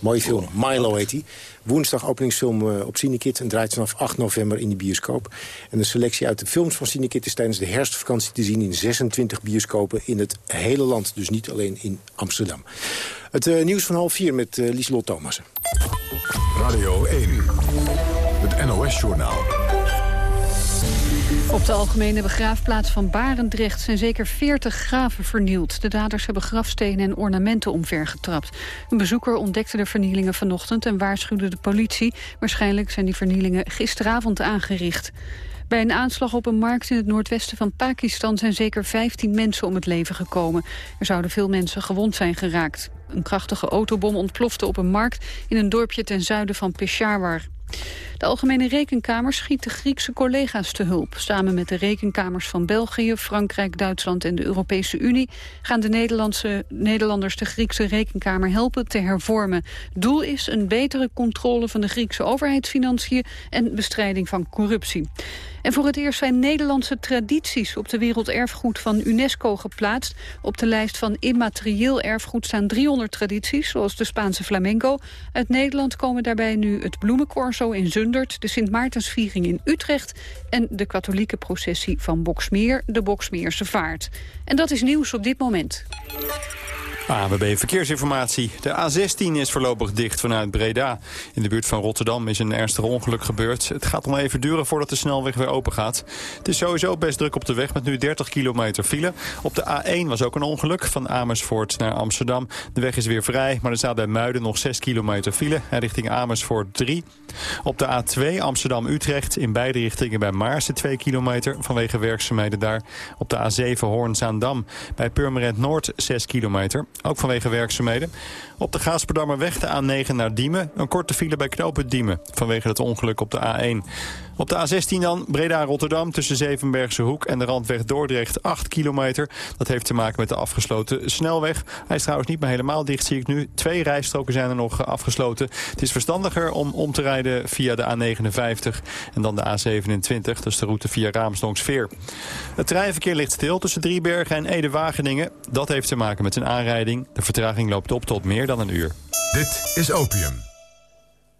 S9: Mooie film. Milo heet hij. Woensdag openingsfilm eh, op Cinekit en draait vanaf 8 november in de bioscoop. En de selectie uit de films van Cinekit is tijdens de herfstvakantie te zien... in 26 bioscopen in het hele land, dus niet alleen in Amsterdam. Het uh, nieuws van half vier met uh, Lieselot Thomassen.
S8: Radio 1, het NOS-journaal.
S1: Op de algemene begraafplaats van Barendrecht zijn zeker 40 graven vernield. De daders hebben grafstenen en ornamenten omvergetrapt. Een bezoeker ontdekte de vernielingen vanochtend en waarschuwde de politie. Waarschijnlijk zijn die vernielingen gisteravond aangericht. Bij een aanslag op een markt in het noordwesten van Pakistan zijn zeker 15 mensen om het leven gekomen. Er zouden veel mensen gewond zijn geraakt. Een krachtige autobom ontplofte op een markt in een dorpje ten zuiden van Peshawar. De Algemene Rekenkamer schiet de Griekse collega's te hulp. Samen met de rekenkamers van België, Frankrijk, Duitsland en de Europese Unie... gaan de Nederlandse, Nederlanders de Griekse Rekenkamer helpen te hervormen. Doel is een betere controle van de Griekse overheidsfinanciën... en bestrijding van corruptie. En voor het eerst zijn Nederlandse tradities op de werelderfgoed van UNESCO geplaatst. Op de lijst van immaterieel erfgoed staan 300 tradities, zoals de Spaanse flamenco. Uit Nederland komen daarbij nu het bloemencorso in Zundert, de Sint Maartensviering in Utrecht en de katholieke processie van Boksmeer, de Boksmeerse Vaart. En dat is nieuws op dit moment.
S2: ANWB Verkeersinformatie. De A16 is voorlopig dicht vanuit Breda. In de buurt van Rotterdam is een ernstig ongeluk gebeurd. Het gaat nog even duren voordat de snelweg weer open gaat. Het is sowieso best druk op de weg met nu 30 kilometer file. Op de A1 was ook een ongeluk van Amersfoort naar Amsterdam. De weg is weer vrij, maar er staat bij Muiden nog 6 kilometer file. Richting Amersfoort 3. Op de A2 Amsterdam-Utrecht in beide richtingen bij Maarsen 2 kilometer vanwege werkzaamheden daar. Op de A7 Hoorn-Zaandam bij Purmerend Noord 6 kilometer. Ook vanwege werkzaamheden. Op de Gaasperdammerweg de A9 naar Diemen. Een korte file bij knopen Diemen. Vanwege het ongeluk op de A1. Op de A16 dan Breda-Rotterdam tussen Zevenbergse Hoek en de Randweg Dordrecht 8 kilometer. Dat heeft te maken met de afgesloten snelweg. Hij is trouwens niet meer helemaal dicht, zie ik nu. Twee rijstroken zijn er nog afgesloten. Het is verstandiger om om te rijden via de A59 en dan de A27. Dat is de route via Raamsdonksveer. Het treinverkeer ligt stil tussen Driebergen en Ede-Wageningen. Dat heeft te maken met een aanrijding. De vertraging loopt op tot meer dan een uur.
S8: Dit is Opium.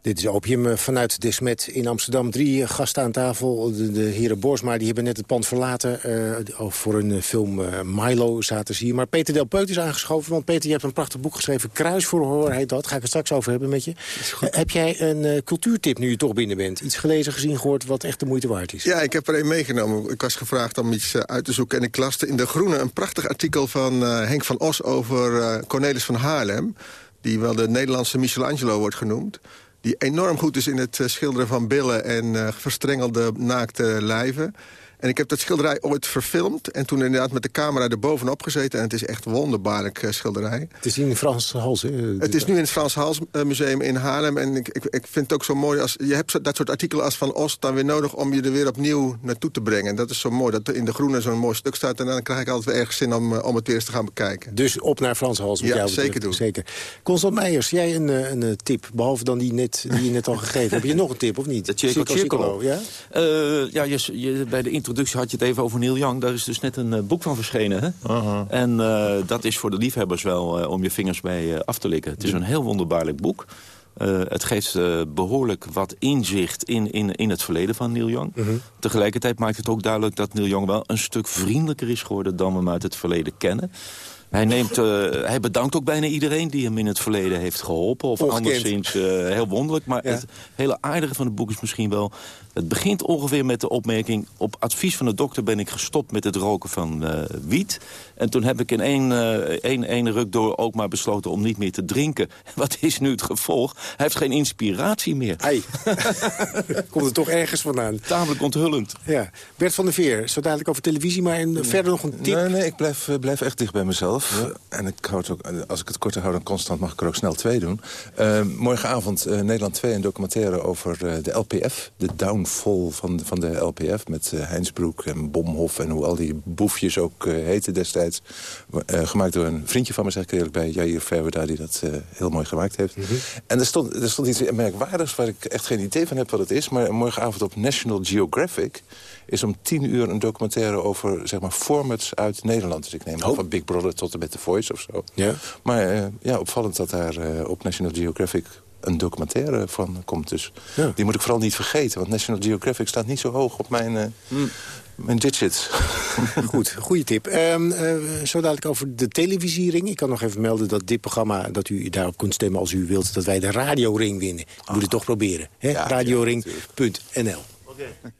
S9: Dit is Opium eh, vanuit Desmet in Amsterdam. Drie gasten aan tafel. De, de heren Borsma die hebben net het pand verlaten. Uh, voor een eh, film uh, Milo zaten ze hier. Maar Peter Del Peut is aangeschoven. Want Peter, je hebt een prachtig boek geschreven. Kruisverhoor heet dat. Ga ik het straks over hebben met je. heb jij een cultuurtip nu je toch binnen bent? Iets gelezen, gezien, gehoord wat echt de moeite waard is?
S17: Ja, ik heb er een meegenomen. Ik was gevraagd om iets uit te zoeken. En ik las in De Groene een prachtig artikel van Henk van Os... over Cornelis van Haarlem. Die wel de Nederlandse Michelangelo wordt genoemd die enorm goed is in het eh, schilderen van billen en uh, verstrengelde naakte lijven. En ik heb dat schilderij ooit verfilmd. En toen inderdaad met de camera er bovenop gezeten. En het is echt wonderbaarlijk uh, schilderij.
S9: Het is in het Frans Hals, hè?
S17: Het is nu in het Frans Hals uh, Museum in Haarlem. En ik, ik, ik, vind het ook zo mooi als... Je hebt dat soort artikelen als Van Oost dan weer nodig... om je er weer opnieuw naartoe te brengen. En dat is zo mooi. Dat er in de groene zo'n mooi stuk staat. En dan krijg ik altijd weer ergens zin om, uh, om het weer eens te gaan bekijken.
S9: Dus op naar Frans Hals.
S17: Ja,
S9: jou
S17: zeker doen.
S9: Zeker. Constant Meijers, jij een, een, tip. Behalve dan die, net, die je net al gegeven Heb je nog een tip, of niet?
S5: Dat Circo Ja, ja je, je, bij de introductie had je het even over Neil Young. Daar is dus net een uh, boek van verschenen. Hè? Uh -huh. En uh, dat is voor de liefhebbers wel uh, om je vingers mee af te likken. Het is een heel wonderbaarlijk boek Uh, het geeft uh, behoorlijk wat inzicht in, in, in het verleden van Neil Young.
S9: Mhm.
S5: Tegelijkertijd maakt het ook duidelijk dat Neil Young wel een stuk vriendelijker is geworden... dan we hem uit het verleden kennen. Hij, neemt, uh, hij bedankt ook bijna iedereen die hem in het verleden heeft geholpen. Of
S9: Ongekend.
S5: anderszins uh, heel wonderlijk. Maar
S9: Ja.
S5: het hele aardige van het boek is misschien wel... Het begint ongeveer met de opmerking... op advies van de dokter ben ik gestopt met het roken van eh, wiet. En toen heb ik in één, eh, één, één ruk door ook maar besloten om niet meer te drinken. Wat is nu het gevolg? Hij heeft geen inspiratie meer.
S9: Ei. Komt er toch ergens vandaan.
S5: Tamelijk onthullend.
S9: Ja. Bert van der Veer, zo dadelijk over televisie, maar en verder nog een tip.
S12: Nee, nee, ik blijf, eh, blijf echt dicht bij mezelf. En ik hou het ook, eh, als ik het korter hou dan constant, mag ik er ook snel twee doen. Eh, morgenavond eh, Nederland 2, een documentaire over eh, de LPF. De downfall van, van de LPF. Met Heinsbroek en Bomhof en hoe al die boefjes ook heten destijds. Gemaakt door een vriendje van me, zeg ik eerlijk bij, Jair Verweda, die dat heel mooi gemaakt heeft. En er stond, er stond iets merkwaardigs waar ik echt geen idee van heb wat het is. Maar morgenavond op National Geographic is om tien uur een documentaire over zeg maar, formats uit Nederland. Dus ik neem aan van Big Brother tot en met The Voice of zo.
S9: Ja.
S12: Maar eh, ja, opvallend dat daar eh, op National Geographic een documentaire van komt. Dus
S9: Ja.
S12: die moet ik vooral niet vergeten. Want National Geographic staat niet zo hoog op mijn, eh, mijn digits.
S9: Goed, goede tip. Ehm, eh, zo dadelijk over de televisiering. Ik kan nog even melden dat dit programma, dat u daarop kunt stemmen als u wilt... dat wij de radioring winnen. Moet het toch proberen. hè? Radioring.nl
S18: Ik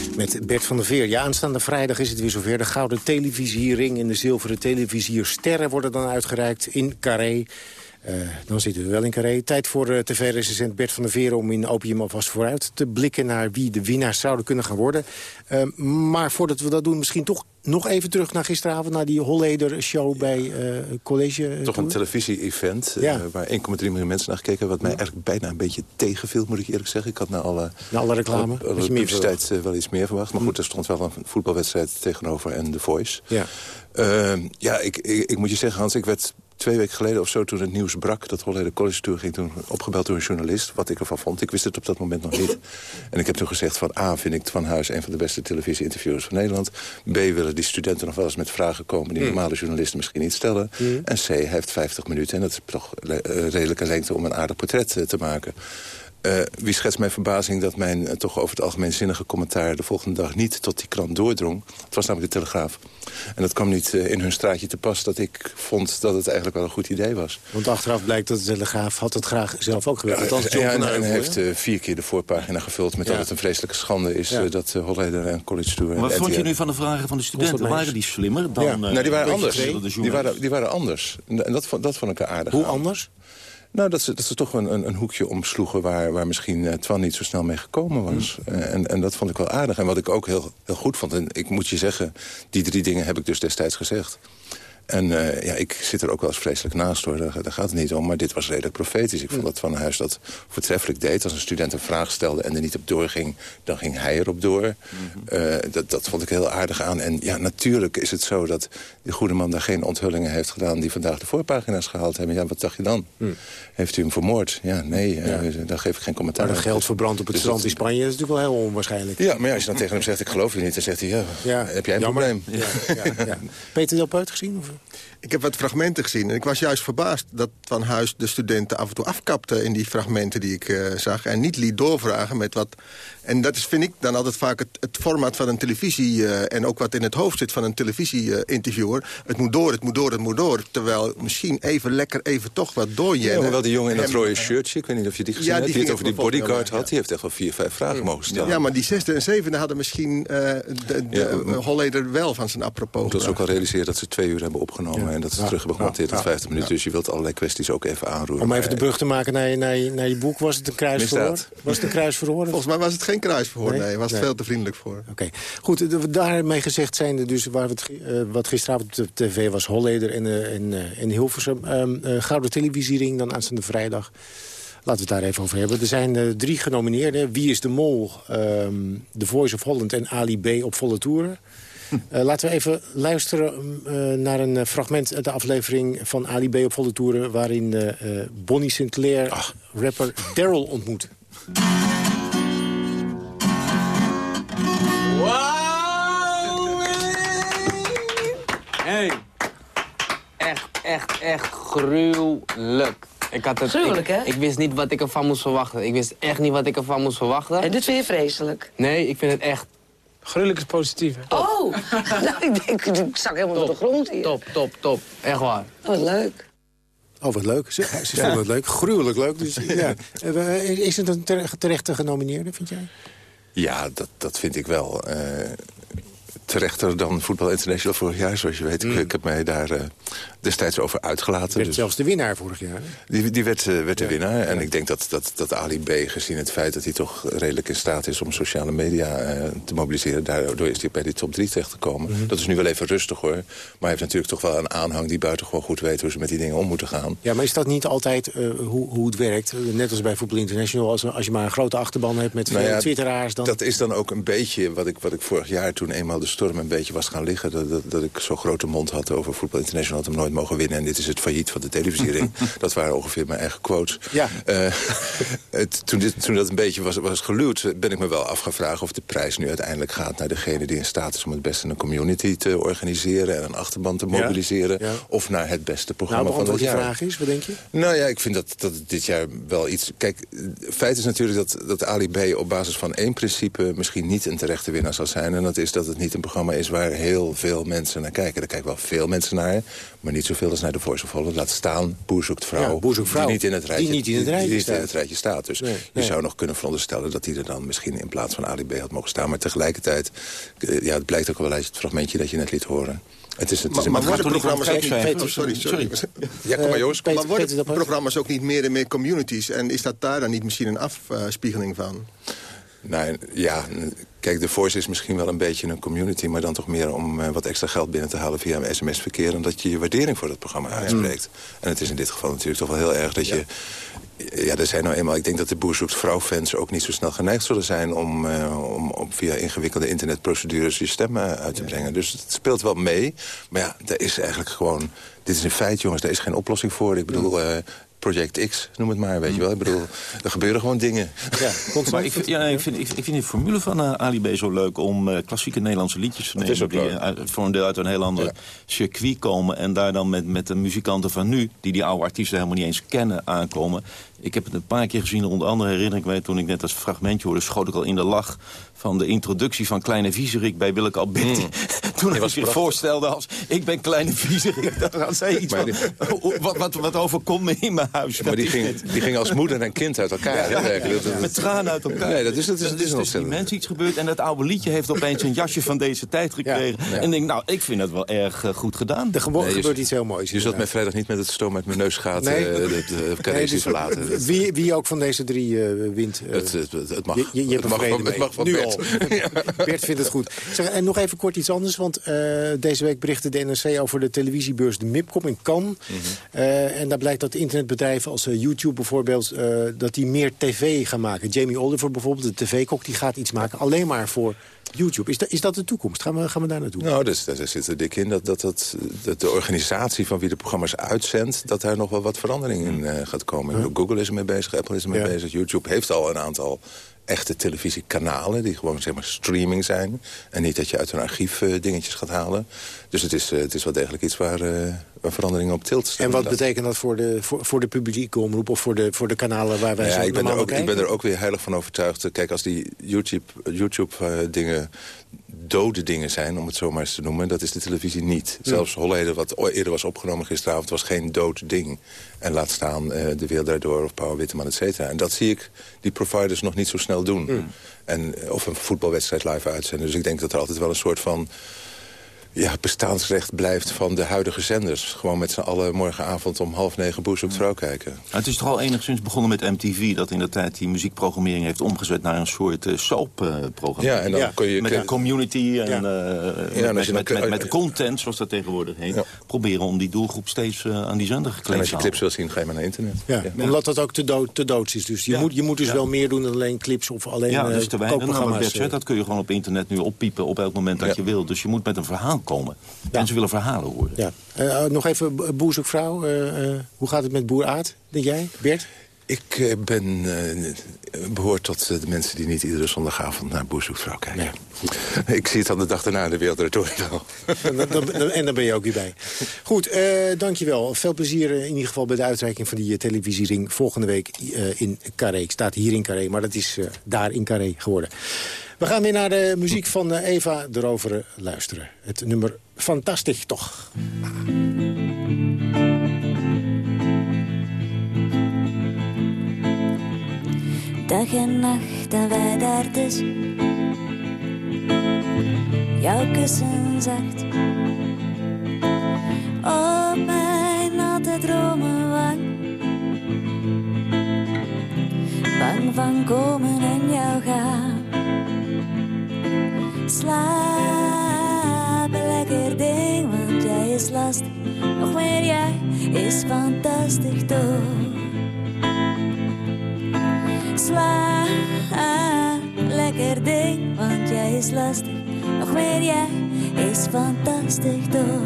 S9: Met Bert van der Veer. Ja, aanstaande vrijdag is het weer zover. De gouden televisiering en de zilveren televisiersterren worden dan uitgereikt in Carré. Eh, dan zitten we wel in Carré. Tijd voor uh, tv-recensent Bert van der Veer om in Opium alvast vooruit te blikken... naar wie de winnaars zouden kunnen gaan worden. Uh, maar voordat we dat doen, misschien toch nog even terug naar gisteravond... naar die Holleder-show bij uh, College.
S12: Toch een televisie-event
S9: Ja.
S12: uh, waar 1,3 miljoen mensen naar gekeken. Wat mij eigenlijk bijna een beetje tegenviel, moet ik eerlijk zeggen. Ik had na alle,
S9: Na alle reclame,
S12: alle, alle publiciteit uh, wel iets meer verwacht. Maar goed, er stond wel een voetbalwedstrijd tegenover en The Voice.
S9: Ja.
S12: Uh, ja, ik, ik, ik moet je zeggen, Hans, ik werd twee weken geleden of zo, toen het nieuws brak... dat Holleder College Tour ging toen opgebeld door een journalist... wat ik ervan vond. Ik wist het op dat moment nog niet. En ik heb toen gezegd van A, vind ik Van Huis... een van de beste televisie-interviewers van Nederland. B, willen die studenten nog wel eens met vragen komen... die
S9: Mm.
S12: normale journalisten misschien niet stellen.
S9: Mm.
S12: En C, hij heeft 50 minuten. En dat is toch uh, redelijke lengte om een aardig portret uh, te maken. Uh, wie schetst mijn verbazing dat mijn uh, toch over het algemeen zinnige commentaar... de volgende dag niet tot die krant doordrong. Het was namelijk de Telegraaf. En dat kwam niet uh, in hun straatje te pas dat ik vond dat het eigenlijk wel een goed idee was.
S9: Want achteraf blijkt dat de Telegraaf had het graag zelf ook gewild.
S12: Ja, ja, en, en hij heeft uh, vier keer de voorpagina gevuld... met
S9: Ja.
S12: dat het een vreselijke schande is
S9: Ja.
S12: uh, dat uh, Holleder en College Tour...
S5: Wat
S12: en
S5: vond je nu van de vragen van de studenten? Waren die slimmer dan...
S9: Ja.
S5: eh,
S12: Nou, die waren anders. Die waren, die waren anders. En dat, vond- dat vond ik aardig
S9: Hoe
S12: aan.
S9: anders?
S12: Nou, dat ze, dat ze toch een, een, een hoekje omsloegen waar, waar misschien uh, Twan niet zo snel mee gekomen was.
S9: Mm.
S12: Uh, en, en dat vond ik wel aardig. En wat ik ook heel, heel goed vond, en ik moet je zeggen... die drie dingen heb ik dus destijds gezegd. En uh, ja, ik zit er ook wel eens vreselijk naast, hoor. Daar, daar gaat het niet om. Maar dit was redelijk profetisch. Ik vond dat Van Huis dat voortreffelijk deed. Als een student een vraag stelde en er niet op doorging... dan ging hij erop door. Mm -hmm. uh, dat, dat vond ik heel aardig aan. En ja, natuurlijk is het zo dat die goede man daar geen onthullingen heeft gedaan... die vandaag de voorpagina's gehaald hebben. Ja, wat dacht je dan? Mm. Heeft u hem vermoord? Ja, nee, ja. Uh, daar geef ik geen commentaar
S9: Maar geld verbrand op het dus strand in Spanje dat is natuurlijk wel heel onwaarschijnlijk.
S12: Ja, maar ja, als je dan tegen hem zegt, ik geloof je niet... dan zegt hij, ja, ja heb jij een
S9: jammer.
S12: probleem?
S9: Ja, ja, ja. Peter Delpeut gezien? Of?
S17: Ik heb wat fragmenten gezien en ik was juist verbaasd... dat Van Huis de studenten af en toe afkapte in die fragmenten die ik uh, zag... en niet liet doorvragen met wat... En dat is, vind ik, dan altijd vaak het, het format van een televisie... Uh, en ook wat in het hoofd zit van een televisie-interviewer. Uh, het moet door, het moet door, het moet door. Terwijl misschien even lekker, even toch wat doorjennen.
S12: Ja, hoewel die jongen in dat rode shirtje, ik weet niet of je die gezien
S17: ja,
S12: hebt...
S17: die,
S12: die het over die bodyguard
S17: ja.
S12: had, die heeft echt wel vier, vijf vragen mogen stellen.
S17: Ja, maar die zesde en zevende hadden misschien de, de ja, Holleder wel van zijn apropos.
S12: Dat is ook al realiseren dat ze twee uur hebben opgenomen... Ja. en dat ze terug hebben gemonteerd
S9: ja,
S12: tot 50 minuten. Dus je wilt allerlei kwesties ook even aanroeren.
S9: Om even de brug te maken naar je, naar je, naar je boek, was het een kruisverhoor? Was het een kruisverhoor?
S17: Volgens mij was het geen kruisverhoor, nee. nee was het nee. veel te vriendelijk voor.
S9: Oké, okay. goed, daarmee gezegd zijn dus waar het, uh, wat gisteravond op de tv was... Holleder en, uh, en, uh, en Hilversum. Um, gouden televisiering dan aanstaande vrijdag. Laten we het daar even over hebben. Er zijn drie genomineerden. Wie is de Mol, um, The Voice of Holland en Ali B op volle toeren. Uh, laten we even luisteren uh, naar een fragment uit de aflevering van Ali B op volle toeren... waarin Bonnie Sinclair Ach. rapper Daryl ontmoet.
S6: Hey. Echt, echt, echt gruwelijk. Ik had het,
S19: Gruwelijk,
S6: ik,
S19: hè?
S6: Ik wist niet wat ik ervan moest verwachten. Ik wist echt niet wat ik ervan moest verwachten.
S19: En dit vind je vreselijk?
S6: Nee, ik vind het echt...
S20: Gruwelijk is positief, hè?
S19: Oh, nou, ik denk, ik zak helemaal
S6: top,
S19: op de grond hier.
S6: Top, top, top. Echt waar.
S19: Wat leuk.
S9: Oh, wat leuk. Ze, ze vonden het leuk. Gruwelijk leuk. Dus, ja. Is het een terechte genomineerde, vind jij?
S12: Ja, dat, dat vind ik wel. Uh, terechter dan Voetbal International vorig jaar, zoals je weet. Ik, ik, heb mij daar uh, destijds over uitgelaten.
S9: werd
S12: dus
S9: zelfs de winnaar vorig jaar.
S12: Die, die werd, uh, werd de winnaar. En ik denk dat, dat, dat Ali B, gezien het feit dat hij toch redelijk in staat is... om sociale media uh, te mobiliseren, daardoor is hij bij die top 3 terecht gekomen. Mm -hmm. Dat is nu wel even rustig, hoor. Maar hij heeft natuurlijk toch wel een aanhang die buitengewoon goed weet... hoe ze met die dingen om moeten gaan.
S9: Ja, maar is dat niet altijd hoe, hoe het werkt? Net als bij Voetbal International, als, als je maar een grote achterban hebt met nou ja, twitteraars... Dan...
S12: Dat is dan ook een beetje wat ik, wat ik vorig jaar toen eenmaal de storm een beetje was gaan liggen. Dat, dat, dat ik zo'n grote mond had over Voetbal International... had hem nooit mogen winnen en dit is het failliet van de televisiering. dat waren ongeveer mijn eigen quotes.
S9: Ja.
S12: Uh, het, toen, dit, toen dat een beetje was, was geluwd, ben ik me wel afgevraagd... of de prijs nu uiteindelijk gaat naar degene die in staat is... om het beste een community te organiseren en een achterban te mobiliseren... Ja? Ja. of naar het beste programma
S9: nou,
S12: van het jaar.
S9: die vraag is, wat denk je?
S12: Nou ja, ik vind dat, dat dit jaar wel iets... Kijk, feit is natuurlijk dat, dat Ali B op basis van één principe... misschien niet een terechte winnaar zal zijn. En dat is dat het niet een programma is waar heel veel mensen naar kijken. Er kijken wel veel mensen naar, maar niet zoveel als naar de Voice of Holland. Laat staan, Boer zoekt vrouw,
S9: ja, boer zoekt vrouw.
S12: die niet in het rijtje,
S9: die niet in het rijtje,
S12: die, die
S9: staat.
S12: in het rijtje staat. Dus
S9: nee,
S12: je
S9: nee.
S12: zou nog kunnen veronderstellen dat hij er dan misschien in plaats van Ali B had mogen staan. Maar tegelijkertijd, ja, het blijkt ook wel uit het fragmentje dat je net liet horen. Het is, het is
S17: maar, maar worden programma's ook
S12: niet...
S17: Peter, sorry, sorry.
S12: Ja, kom maar Joost.
S17: maar worden programma's ook niet meer en meer communities? En is dat daar dan niet misschien een afspiegeling van?
S12: Nou ja, kijk, de Voice is misschien wel een beetje een community... maar dan toch meer om uh, wat extra geld binnen te halen via sms-verkeer... en dat je je waardering voor dat programma uitspreekt. Mm. En het is in dit geval natuurlijk toch wel heel erg dat ja. je... Ja, er zijn nou eenmaal... Ik denk dat de Boer zoekt vrouw-fans ook niet zo snel geneigd zullen zijn... om, uh, om, om via ingewikkelde internetprocedures je stem uh, uit te brengen. Ja. Dus het speelt wel mee. Maar ja, er is eigenlijk gewoon... Dit is een feit, jongens. Daar is geen oplossing voor. Ik bedoel... Uh, Project X, noem het maar, weet je wel. Ik bedoel, er gebeuren gewoon dingen.
S5: Ja, maar ik vind, ja, ik, vind, ik, ik vind de formule van uh, Ali B zo leuk... om uh, klassieke Nederlandse liedjes te nemen... die uh, voor een deel uit een heel ander ja. circuit komen... en daar dan met, met de muzikanten van nu... die die oude artiesten helemaal niet eens kennen, aankomen. Ik heb het een paar keer gezien, onder andere herinner ik mij... toen ik net als fragmentje hoorde, schoot ik al in de lach... van de introductie van Kleine Viezerik bij Willeke Alberti. Mm. toen hij zich voorstelde als... ik ben Kleine Viezerik, dan zei iets van... Die... wat, wat, wat overkomt me in mijn huis.
S12: Ja, maar die ging, die ging als moeder en kind uit elkaar.
S5: Ja, ja, ja, met tranen uit elkaar.
S12: Nee, dat is, dat is, dat is,
S5: dus tussen die mensen iets gebeurd... en dat oude liedje heeft opeens een jasje van deze tijd gekregen. En ik denk, nou, ik vind het wel erg uh, goed gedaan.
S9: Er nee, gebeurt iets heel moois.
S12: Je zult mij vrijdag niet met het stoom uit mijn neus gaat nee, uh, de, de, de nee, dus verlaten.
S9: Wie, wie ook van deze drie uh, wint.
S12: Het, het, het, mag.
S9: Je, je, je hebt
S12: het, mag
S9: van,
S12: het mag van
S9: nu
S12: Bert.
S9: al. Bert vindt het goed. Zeg, en nog even kort iets anders, want deze week berichtte de NRC over de televisiebeurs de MIPCOM in Cannes. Mm -hmm. en daar blijkt dat internetbedrijven als YouTube bijvoorbeeld, dat die meer tv gaan maken. Jamie Oliver bijvoorbeeld, de tv-kok, die gaat iets maken alleen maar voor YouTube. Is dat, is dat de toekomst? Gaan we, gaan we daar naartoe?
S12: Nou, dus, daar zit er dik in dat, dat, dat, dat de organisatie van wie de programma's uitzendt... dat daar nog wel wat verandering in uh, gaat komen. Huh? Google is ermee bezig, Apple is ermee ja. bezig. YouTube heeft al een aantal echte televisiekanalen... die gewoon zeg maar streaming zijn. En niet dat je uit een archief uh, dingetjes gaat halen. Dus het is, uh, het is wel degelijk iets waar, uh, waar veranderingen op tilt staan.
S9: En wat betekent dat voor de, voor, voor de publieke omroep... of voor de, voor de kanalen waar wij
S12: ja,
S9: zo
S12: ik ben, er ook,
S9: kijken?
S12: ik ben er ook weer heilig van overtuigd. Kijk, als die YouTube-dingen... YouTube, dingen dode dingen zijn, om het zo maar eens te noemen. Dat is de televisie niet. Ja. Zelfs Holleden, wat eerder was opgenomen gisteravond... was geen dood ding. En laat staan uh, De Wereld Daardoor of Pauw Witteman, et cetera. En dat zie ik die providers nog niet zo snel doen. Ja. En, of een voetbalwedstrijd live uitzenden. Dus ik denk dat er altijd wel een soort van ja, bestaansrecht blijft van de huidige zenders. Gewoon met z'n allen morgenavond om half negen Boer zoekt vrouw kijken.
S5: Nou, het is toch al enigszins begonnen met MTV... dat in de tijd die muziekprogrammering heeft omgezet... naar een soort uh, soapprogrammering.
S12: ja, en dan ja. kun je...
S5: Met een community en uh, ja, met, met, met, met, content, zoals dat tegenwoordig heet. proberen om die doelgroep steeds eh, aan die zender
S12: En
S5: gekleed
S12: als
S5: te
S12: je
S5: houden.
S12: clips wil zien, ga je maar naar internet.
S9: Ja, omdat dat ook te, dood, te doods is. Dus je,
S5: Ja.
S9: moet, je moet dus
S5: Ja.
S9: wel meer doen dan alleen clips of alleen
S5: ja, dat is
S9: eh,
S5: te weinig. Nou, dat kun je gewoon op internet nu oppiepen op elk moment dat je wil. Dus je moet met een verhaal komen. Mensen willen verhalen horen.
S9: Ja. Eh, nog even bo- boer zoekt vrouw. Eh, eh, hoe gaat het met boer Aad, denk jij, Bert?
S12: Ik eh, ben, eh, behoor tot eh, de mensen die niet iedere zondagavond naar Boer zoekt vrouw kijken. Ik zie het aan de dag daarna in de Wereldratorie wel.
S9: En dan, dan- dan- en dan ben je ook hierbij. Goed, eh, dankjewel. Veel plezier eh, in ieder geval bij de uitreiking van die eh, televisiering... volgende week eh, in Carré. Ik staat hier in Carré, maar dat is eh, daar in Carré geworden. We gaan weer naar de muziek van eh, Eva de luisteren. Het nummer Fantastisch toch.
S13: Dag en nacht en wij daar dus. Jouw kussen zacht. Op mijn natte dromenwang. Bang van komen en jou gaan. Slaap lekker ding, want jij is lastig. Nog meer jij is fantastisch toch. Sla, lekker ding, want jij is lastig. Nog meer jij is fantastisch toch.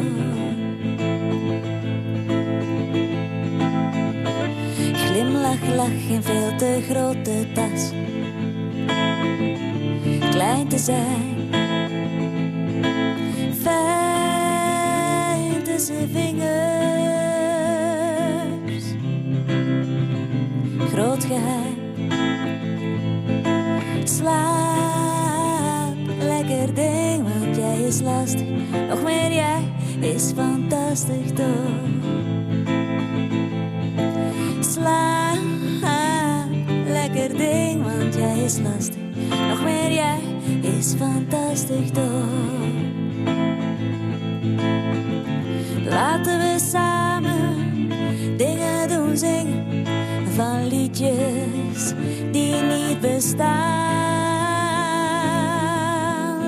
S13: Glimlach, lach in veel te grote tas. Klein te zijn. Fijn tussen vingers. Groot geheim. Slaap, lekker ding, want jij is lastig. Nog meer jij is fantastisch toch. Slaap, lekker ding, want jij is lastig. Nog meer jij fantastisch toch. Laten we samen dingen doen zingen van liedjes die niet bestaan.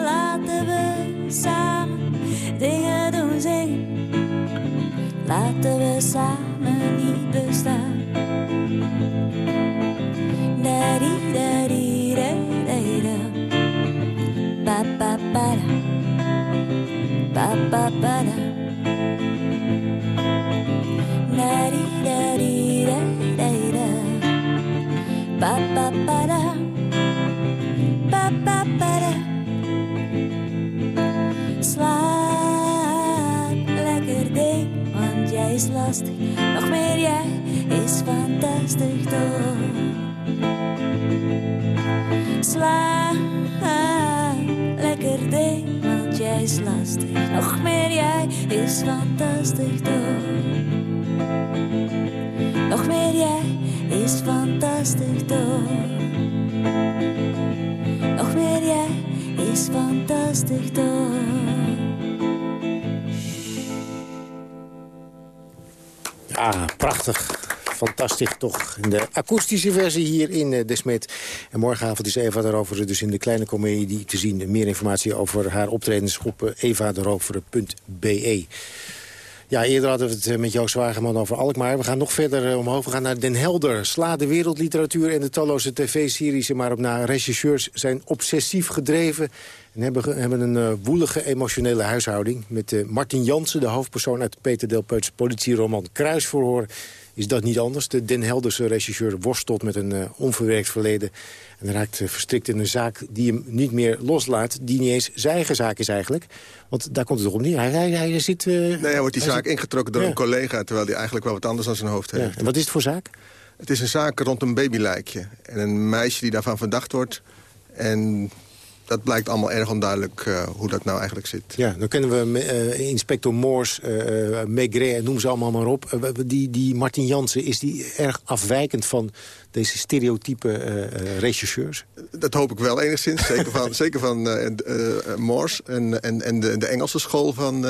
S13: Laten we samen dingen doen zingen. Laten we samen Ba, ba, ba, da. Da-di, da-di, da-di-da. Ba, ba, ba, da. Ba, ba, ba, da. Slaap, lekker ding, want jij is lastig. Nog meer jij is fantastisch toch. Slaap, lekker ding, is lastig. Nog meer jij is fantastisch toch. Nog meer jij is fantastisch toch. Nog meer jij is fantastisch toch.
S9: Ja, prachtig. Fantastisch toch. De akoestische versie hier in eh, Desmet. En morgenavond is Eva daarover dus in de kleine comedie te zien. Meer informatie over haar optredens op eh. Ja, eerder hadden we het eh, met Joost Wageman over Alkmaar. We gaan nog verder omhoog. We gaan naar Den Helder. Sla de wereldliteratuur en de talloze tv-series er maar op na. Regisseurs zijn obsessief gedreven... en hebben, hebben een woelige emotionele huishouding. Met Martin Jansen, de hoofdpersoon uit Peter Delpeuts politieroman Kruisverhoor... is dat niet anders. De Den Helderse regisseur worstelt met een eh, onverwerkt verleden... en raakt eh, verstrikt in een zaak die hem niet meer loslaat... die niet eens zijn eigen zaak is eigenlijk. Want daar komt het toch om neer. Hij, hij, hij zit... eh,
S17: Nee, hij wordt die
S9: hij
S17: zaak
S9: zit-
S17: ingetrokken door
S9: Ja.
S17: een collega... terwijl hij eigenlijk wel wat anders aan zijn hoofd
S9: Ja.
S17: heeft.
S9: En wat is het voor zaak?
S17: Het is een zaak rond een babylijkje. En een meisje die daarvan verdacht wordt. En dat blijkt allemaal erg onduidelijk eh, hoe dat nou eigenlijk zit.
S9: Ja, dan kennen we eh, inspector Moors, eh Maigret, noem ze allemaal maar op. Die, die Martin Jansen, is die erg afwijkend van deze stereotype regisseurs?
S17: Dat hoop ik wel enigszins. Zeker van, zeker van Morse en, en, en de, de Engelse school van...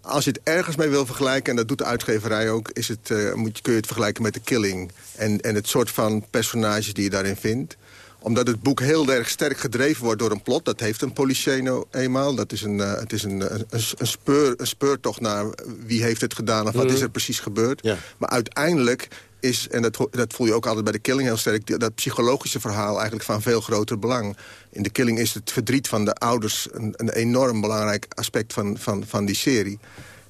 S17: als je het ergens mee wil vergelijken, en dat doet de uitgeverij ook... Is het, moet, je- kun je het vergelijken met The Killing. En, en het soort van personages die je daarin vindt. Omdat het boek heel erg sterk gedreven wordt door een plot. Dat heeft een Policeno eenmaal. Dat is een, uh, het is een, een, een, speur, een speurtocht naar wie heeft het gedaan... of wat
S9: Mhm.
S17: is er precies gebeurd. Maar uiteindelijk is, en dat, dat voel je ook altijd bij de Killing heel sterk... dat psychologische verhaal eigenlijk van veel groter belang. In de Killing is het verdriet van de ouders... een, een enorm belangrijk aspect van, van, van die serie.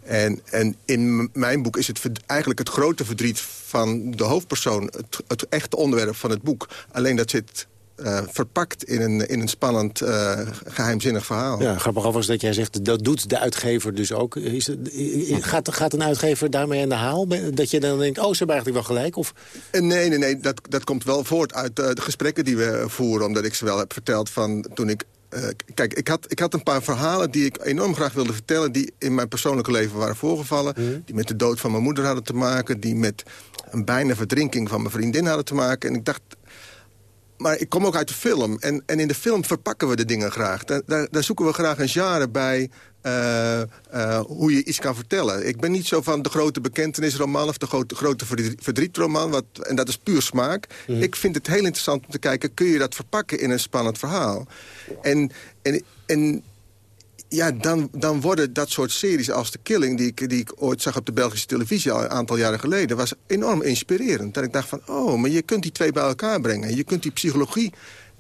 S17: En, en in mijn boek is het eigenlijk het grote verdriet van de hoofdpersoon... het, het echte onderwerp van het boek. Alleen dat zit eh, verpakt in een, in een spannend, eh, geheimzinnig verhaal.
S9: Ja, grappig overigens dat jij zegt, dat doet de uitgever dus ook. Is het, gaat, gaat een uitgever daarmee aan de haal? Dat je dan denkt, oh, ze hebben eigenlijk wel gelijk? Of...
S17: Eh, Nee, nee, nee, dat, dat komt wel voort uit de gesprekken die we voeren. Omdat ik ze wel heb verteld van toen ik... kijk, ik had, ik had een paar verhalen die ik enorm graag wilde vertellen... die in mijn persoonlijke leven waren voorgevallen. Die met de dood van mijn moeder hadden te maken. Die met een bijna verdrinking van mijn vriendin hadden te maken. En ik dacht, maar ik kom ook uit de film. En, en in de film verpakken we de dingen graag. Daar, daar, daar zoeken we graag een genre bij eh, eh, hoe je iets kan vertellen. Ik ben niet zo van de grote bekentenisroman... of de grote, grote verdrie- verdrietroman, wat, en dat is puur smaak. Ik vind het heel interessant om te kijken... kun je dat verpakken in een spannend verhaal? En, en, en ja, dan, dan worden dat soort series als The Killing... Die ik, die ik ooit zag op de Belgische televisie al een aantal jaren geleden... was enorm inspirerend. Dat ik dacht van, oh, maar je kunt die twee bij elkaar brengen. Je kunt die psychologie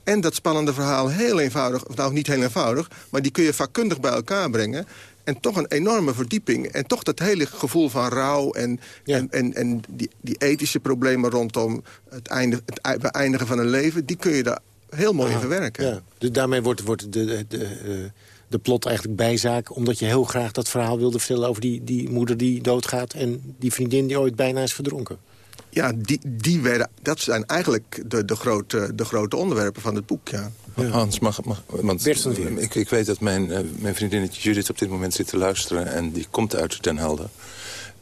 S17: en dat spannende verhaal heel eenvoudig... of nou, niet heel eenvoudig, maar die kun je vakkundig bij elkaar brengen... En toch een enorme verdieping. En toch dat hele gevoel van rouw en, en, en, en die, die ethische problemen rondom het, einde, het beëindigen van een leven... die kun je daar heel mooi in verwerken.
S9: Ja. Dus daarmee wordt, wordt de, de, de, eh, de plot eigenlijk bijzaak... omdat je heel graag dat verhaal wilde vertellen over die, die moeder die doodgaat... en die vriendin die ooit bijna is verdronken.
S17: Ja, die, die werden, dat zijn eigenlijk de, de, grote, de grote onderwerpen van het boek, ja.
S12: Hans, mag, mag, want ik, ik weet dat mijn, eh, mijn vriendinnetje Judith op dit moment zit te luisteren... en die komt uit Den Helder.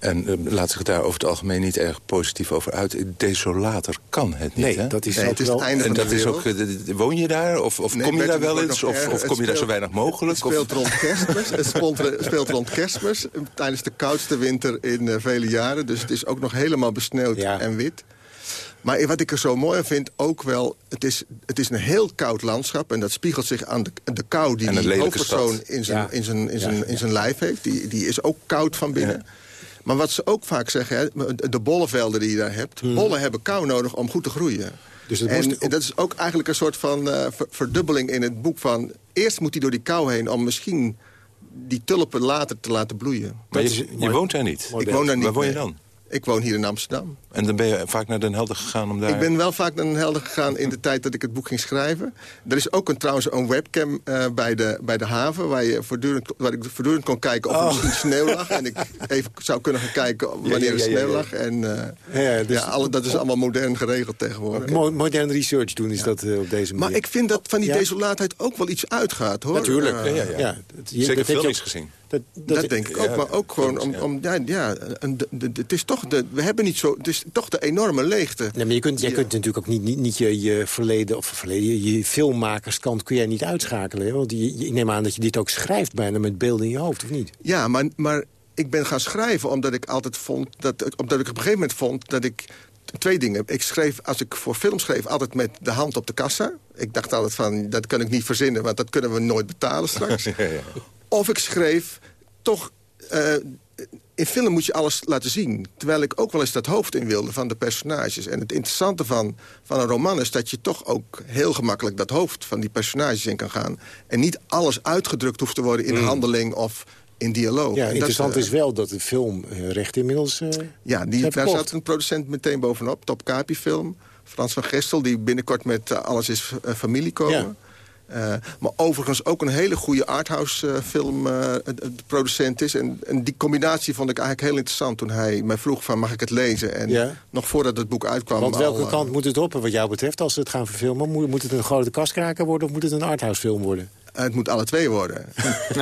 S12: En eh, laat zich daar over het algemeen niet erg positief over uit. Desolater kan het niet,
S9: Nee,
S12: hè?
S9: dat is Nee, ook het is het wel- einde
S12: En
S9: van de
S12: dat is ook... eh, woon je daar? Of, of
S17: Nee,
S12: kom je daar wel eens? Of, of kom je daar zo weinig mogelijk?
S17: Het speelt
S12: Of-
S17: rond kerstmis. Het speelt, rond kerstmis. Tijdens de koudste winter in eh, vele jaren. Dus het is ook nog helemaal besneeuwd en wit. Maar wat ik er zo mooi aan vind, ook wel... Het is, het is een heel koud landschap. En dat spiegelt zich aan de, de kou die die hoofdpersoon
S12: stad.
S17: in zijn,
S12: Ja.
S17: in zijn, in zijn,
S12: Ja.
S17: in zijn lijf heeft. Die, die is ook koud van binnen. Maar wat ze ook vaak zeggen, hè, de bollenvelden die je daar hebt... bollen hebben kou nodig om goed te groeien.
S9: Hmm. Dus
S17: en dat is ook eigenlijk een soort van eh, ver- verdubbeling in het boek van... eerst moet hij door die kou heen om misschien die tulpen later te laten bloeien.
S12: Maar je, je woont daar niet?
S17: Ik woon daar niet.
S12: Waar woon je
S17: nee.
S12: dan?
S17: Ik woon hier in Amsterdam.
S12: En dan ben je vaak naar Den Helder gegaan om daar...
S17: Ik ben wel vaak naar Den Helder gegaan in de tijd dat ik het boek ging schrijven. Er is ook een, trouwens een webcam eh, bij, de, bij de haven... Waar, je voortdurend, waar ik voortdurend kon kijken of er
S9: Oh.
S17: misschien sneeuw lag. En ik even zou kunnen gaan kijken wanneer
S9: Ja, ja,
S17: er
S9: ja,
S17: sneeuw lag. En eh,
S9: Ja,
S17: ja,
S9: dus-
S17: alle, dat is allemaal modern geregeld tegenwoordig.
S9: Mo modern research doen is dat eh, op deze manier.
S17: Maar ik vind dat van die
S9: Ja?
S17: desolaatheid ook wel iets uitgaat, hoor.
S9: Natuurlijk. Ja, ja, ja.
S12: Zeker films gezien.
S9: Dat,
S17: Dat, denk ik ook,
S12: ja,
S17: maar ook gewoon om... om ja, het is toch de, we hebben niet zo... Het is toch de enorme leegte.
S9: Nee, maar je kunt, jij kunt natuurlijk ook niet, niet, niet je, je verleden... of verleden, je, je filmmakerskant kun jij niet uitschakelen. Hè? Want je, je- ik neem aan dat je dit ook schrijft bijna met beelden in je hoofd, of niet?
S17: Ja, maar, maar ik ben gaan schrijven omdat ik altijd vond... Dat, omdat ik op een gegeven moment vond dat ik... Twee dingen. Ik schreef, als ik voor film schreef, altijd met de hand op de kassa. Ik dacht altijd van, dat kan ik niet verzinnen... want dat kunnen we nooit betalen straks.
S12: Ja, ja.
S17: Of ik schreef toch... eh, in film moet je alles laten zien. Terwijl ik ook wel eens dat hoofd in wilde van de personages. En het interessante van, van een roman is dat je toch ook heel gemakkelijk... dat hoofd van die personages in kan gaan. En niet alles uitgedrukt hoeft te worden in handeling of in dialoog.
S9: Ja,
S17: En dat,
S9: interessant
S17: eh,
S9: is wel dat de filmrecht inmiddels... eh,
S17: Ja, die,
S9: zijn
S17: daar zat een producent meteen bovenop. Top Capi film. Frans van Gestel, die binnenkort met eh, Alles is eh, Familie komen.
S9: Ja.
S17: Eh, maar overigens ook een hele goede arthouse eh, film eh, eh, producent is. En, en die combinatie vond ik eigenlijk heel interessant toen hij mij vroeg van mag ik het lezen. En
S9: Ja.
S17: nog voordat het boek uitkwam...
S9: Want welke kant moet het op, wat jou betreft, als ze het gaan verfilmen? Moet, moet het een grote kaskraker worden of moet het een arthouse film worden?
S17: Het moet alle twee worden.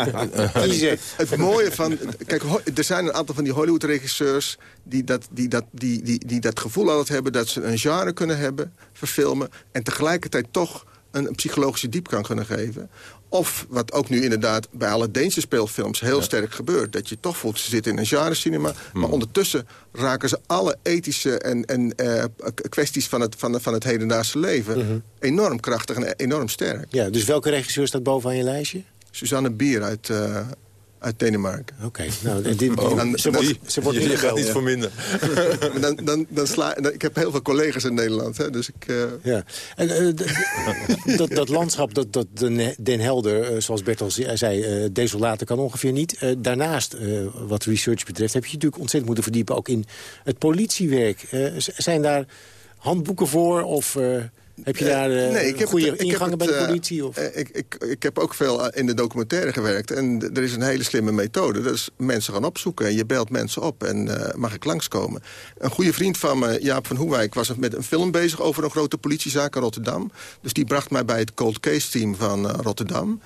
S9: Kiezen.
S17: Het mooie van... Kijk, er zijn een aantal van die Hollywood-regisseurs... Die dat, die, dat, die, die, die dat gevoel altijd hebben dat ze een genre kunnen hebben, verfilmen... en tegelijkertijd toch een, psychologische diepgang kunnen geven. Of wat ook nu inderdaad bij alle Deense speelfilms heel sterk gebeurt. Dat je toch voelt, ze zitten in een genrecinema.
S12: Hmm.
S17: Maar ondertussen raken ze alle ethische en, en eh, kwesties van het, van, van het hedendaagse leven...
S9: Mhm.
S17: enorm krachtig en enorm sterk.
S9: Ja, dus welke regisseur staat bovenaan je lijstje?
S17: Suzanne Bier uit, eh, uit Denemarken.
S9: Oké, nou,
S17: Oh,
S9: ze wordt-
S17: die-
S9: ze wordt
S17: je
S9: niet
S17: gaat
S9: gebeld,
S17: niet
S9: ja.
S17: voor minder. dan, dan, dan sla, dan- ik heb heel veel collega's in Nederland, hè, dus ik... eh,
S9: Ja. En, eh, dat, dat landschap, dat, dat Den, Helder, eh, zoals Bert al ze- zei, desolaten kan ongeveer niet. Daarnaast, wat research betreft, heb je natuurlijk ontzettend moeten verdiepen... ook in het politiewerk. Zijn daar handboeken voor of... heb je daar eh,
S17: nee, ik heb
S9: goede
S17: het- ik heb
S9: ingangen
S17: het,
S9: bij de
S17: eh,
S9: politie? Of?
S17: eh, ik, ik, ik heb ook veel in de documentaire gewerkt. En er is een hele slimme methode. Dat is mensen gaan opzoeken. En je belt mensen op en mag ik langskomen. Een goede vriend van me, Jaap van Hoewijk... was met een film bezig over een grote politiezaak in Rotterdam. Dus die bracht mij bij het cold case team van Rotterdam.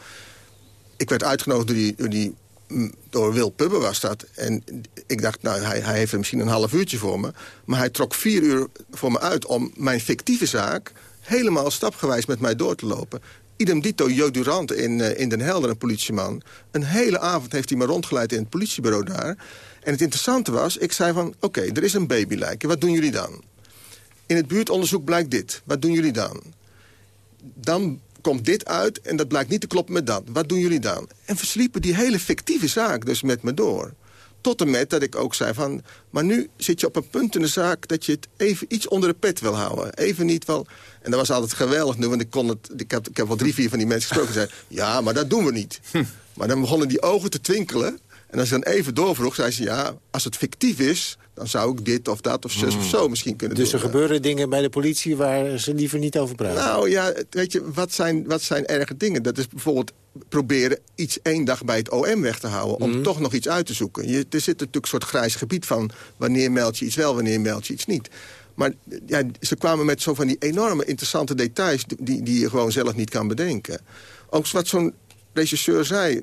S17: Ik werd uitgenodigd door die... Door die mm, door Wil Pubbe was dat. En ik dacht, nou, hij, hij heeft er misschien een half uurtje voor me. Maar hij trok vier uur voor me uit om mijn fictieve zaak... helemaal stapgewijs met mij door te lopen. Idem dito Jo Durant in, eh, in Den Helder, een politieman. Een hele avond heeft hij me rondgeleid in het politiebureau daar. En het interessante was, ik zei van... oké, er is een babylijk, wat doen jullie dan? In het buurtonderzoek blijkt dit, wat doen jullie dan? Dan komt dit uit en dat blijkt niet te kloppen met dat. Wat doen jullie dan? En versliepen die hele fictieve zaak dus met me door. Tot en met dat ik ook zei van... maar nu zit je op een punt in de zaak dat je het even iets onder de pet wil houden. Even niet wel... En dat was altijd geweldig nu, want ik, kon het, ik, heb, ik heb wel drie, vier van die mensen gesproken. Die zeiden, ja, maar dat doen we niet. Maar dan begonnen die ogen te twinkelen. En als ik dan even doorvroeg, zei ze... ja, als het fictief is, dan zou ik dit of dat of zus of zo misschien kunnen
S9: dus
S17: doen.
S9: er gebeuren dingen bij de politie waar ze liever niet over praten?
S17: Nou ja, weet je, wat zijn, wat zijn erge dingen? Dat is bijvoorbeeld proberen iets één dag bij het OM weg te houden... om
S9: Mhm.
S17: toch nog iets uit te zoeken. Je, er zit natuurlijk een soort grijs gebied van... wanneer meld je iets wel, wanneer meld je iets niet. Maar ja, ze kwamen met zo van die enorme interessante details... die, die je gewoon zelf niet kan bedenken. Ook wat zo'n regisseur zei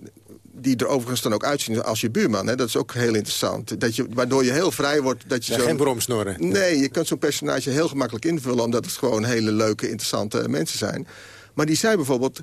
S17: die er overigens dan ook uitzien als je buurman. Hè? Dat is ook heel interessant. Dat je, waardoor je heel vrij wordt. Dat je
S9: Ja,
S17: zo'n-
S9: geen bromsnorren.
S17: Nee, je kunt zo'n personage heel gemakkelijk invullen... omdat het gewoon hele leuke, interessante mensen zijn. Maar die zei bijvoorbeeld...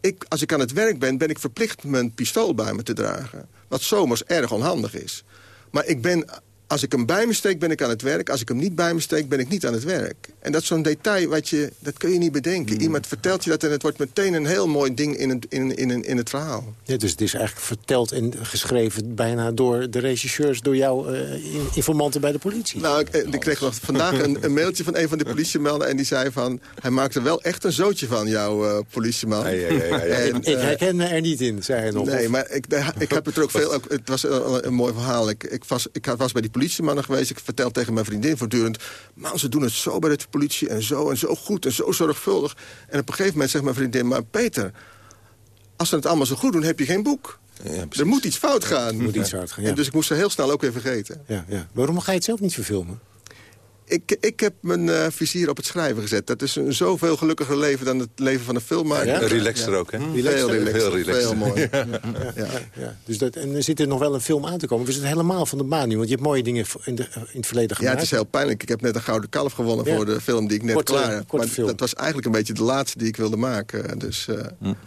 S17: Ik, als ik aan het werk ben, ben ik verplicht mijn pistool bij me te dragen. Wat zomers erg onhandig is. Maar ik ben, als ik hem bij me steek, ben ik aan het werk. Als ik hem niet bij me steek, ben ik niet aan het werk. En dat is zo'n detail, wat je, dat kun je niet bedenken. Iemand vertelt je dat en het wordt meteen een heel mooi ding in het, in, in, in het verhaal.
S9: Ja, dus het is eigenlijk verteld en geschreven bijna door de regisseurs... door jouw eh, in- informanten bij de politie.
S17: Nou, ik, eh, ik kreeg nog vandaag een, een mailtje van een van de politiemannen... en die zei van, hij maakte wel echt een zootje van, jouw eh, politieman. En,
S9: ik herken me er niet in, zei hij nog.
S17: Nee,
S9: Of-
S17: maar ik, ik heb het er ook veel... ook- Het was een, een mooi verhaal. Ik, ik, was, ik was bij die politiemannen geweest. Ik vertel tegen mijn vriendin voortdurend... man, ze doen het zo bij de politie en zo en zo goed en zo zorgvuldig. En op een gegeven moment zegt mijn vriendin... maar Peter, als ze het allemaal zo goed doen, heb je geen boek. er moet iets fout gaan.
S9: moet iets fout gaan, ja.
S17: En dus ik moest ze heel snel ook weer vergeten.
S9: Ja, ja. Waarom ga je het zelf niet verfilmen?
S17: Ik, ik heb mijn eh, vizier op het schrijven gezet. Dat is een zoveel gelukkiger leven dan het leven van een filmmaker.
S12: Ja? Relaxter ook, hè?
S17: Veel
S12: Relaxter.
S17: relaxter.
S12: Heel relaxter.
S17: Veel mooi.
S12: Ja.
S17: Ja.
S9: Ja, dus dat, en er zit er nog wel een film aan te komen. We zitten helemaal van de baan nu, want je hebt mooie dingen in, de, in het verleden
S17: Ja,
S9: gemaakt.
S17: het is heel pijnlijk. Ik heb net een Gouden Kalf gewonnen
S9: Ja.
S17: voor de film die ik net klaar heb. Maar
S9: film.
S17: dat was eigenlijk een beetje de laatste die ik wilde maken. Dus, eh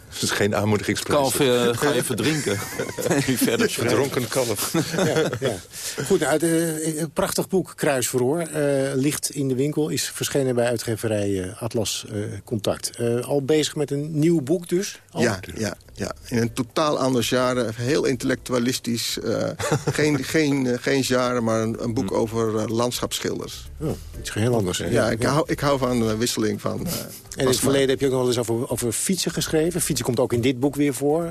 S12: Het is geen aanmoedigingsprijs.
S5: Kalf, eh, ga even drinken. Verder.
S12: Verdronken kalf.
S9: ja, ja. Goed, nou, prachtig boek Kruisverhoor eh, ligt in de winkel. Is verschenen bij uitgeverij eh, Atlas eh, Contact. Eh, al bezig met een nieuw boek dus? Al?
S17: ja, ja, ja, in een totaal ander genre. Heel intellectualistisch. geen, geen, geen genre, maar een, een boek over eh, landschapsschilders.
S9: Oh, iets heel anders.
S17: Ja, ik, Hou, ik hou van de wisseling van...
S9: En in het verleden heb je ook nog wel eens over, over fietsen geschreven. Fietsen komt ook in dit boek weer voor.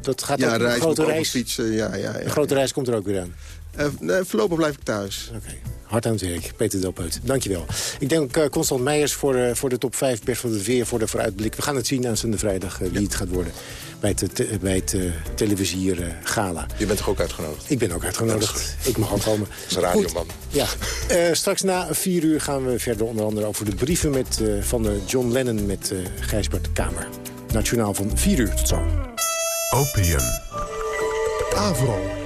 S9: Dat gaat
S17: Ja,
S9: ook een
S17: reis,
S9: grote
S17: over
S9: reis.
S17: fietsen, ja, ja, ja.
S9: Een grote reis komt er ook weer aan.
S17: Eh, nee, voorlopig blijf ik thuis.
S9: Hard aan het werk. Peter Delpeut, dankjewel. Ik denk eh, Constant Meijers voor, eh, voor de top 5. Bert van der Veer voor de vooruitblik. We gaan het zien aanstaande vrijdag wie het gaat worden. Bij het, te- bij het televisier gala.
S12: Je bent toch ook uitgenodigd?
S9: Ik ben ook uitgenodigd. Ik mag ook komen.
S12: Als radioman.
S9: Ja. Eh, straks na vier uur gaan we verder onder andere over de brieven met, eh, van John Lennon met eh Gijsbert Kamer. Nationaal van vier uur. Tot zo.
S8: Opium. Avro.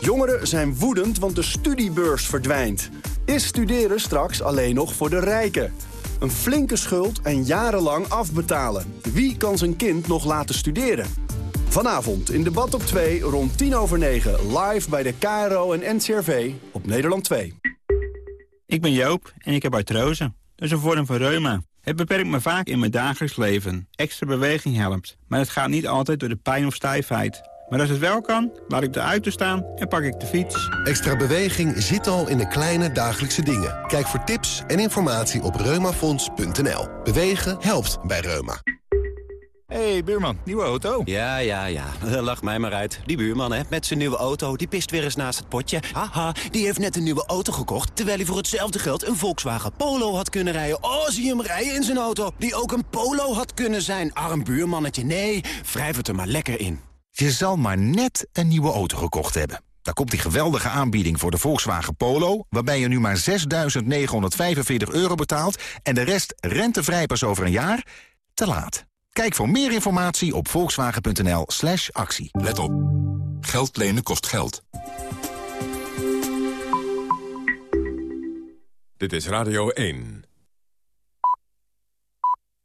S21: Jongeren zijn woedend, want de studiebeurs verdwijnt. Is studeren straks alleen nog voor de rijken? Een flinke schuld en jarenlang afbetalen. Wie kan zijn kind nog laten studeren? Vanavond in debat op 2 rond 10 over 9 live bij de KRO en NCRV op Nederland 2.
S22: Ik ben Joop en ik heb artrose. Dat is een vorm van reuma. Het beperkt me vaak in mijn dagelijks leven. Extra beweging helpt, maar het gaat niet altijd door de pijn of stijfheid. Maar als het wel kan, laat ik de auto staan en pak ik de fiets.
S23: Extra beweging zit al in de kleine dagelijkse dingen. Kijk voor tips en informatie op reumafonds.nl. Bewegen helpt bij Reuma.
S24: hey, buurman, nieuwe auto?
S25: Ja, ja, ja. Lach mij maar uit. Die buurman, hè, met zijn nieuwe auto, die pist weer eens naast het potje. Haha, die heeft net een nieuwe auto gekocht... terwijl hij voor hetzelfde geld een Volkswagen Polo had kunnen rijden. Oh, zie hem rijden in zijn auto, die ook een Polo had kunnen zijn. Arm buurmannetje, nee, wrijf het er maar lekker in.
S24: Je zal maar net een nieuwe auto gekocht hebben. Daar komt die geweldige aanbieding voor de Volkswagen Polo... waarbij je nu maar 6.945 euro betaalt... en de rest rentevrij pas over een jaar? Te laat. Kijk voor meer informatie op volkswagen.nl slash actie.
S26: Let op. Geld lenen kost geld. Dit is Radio 1.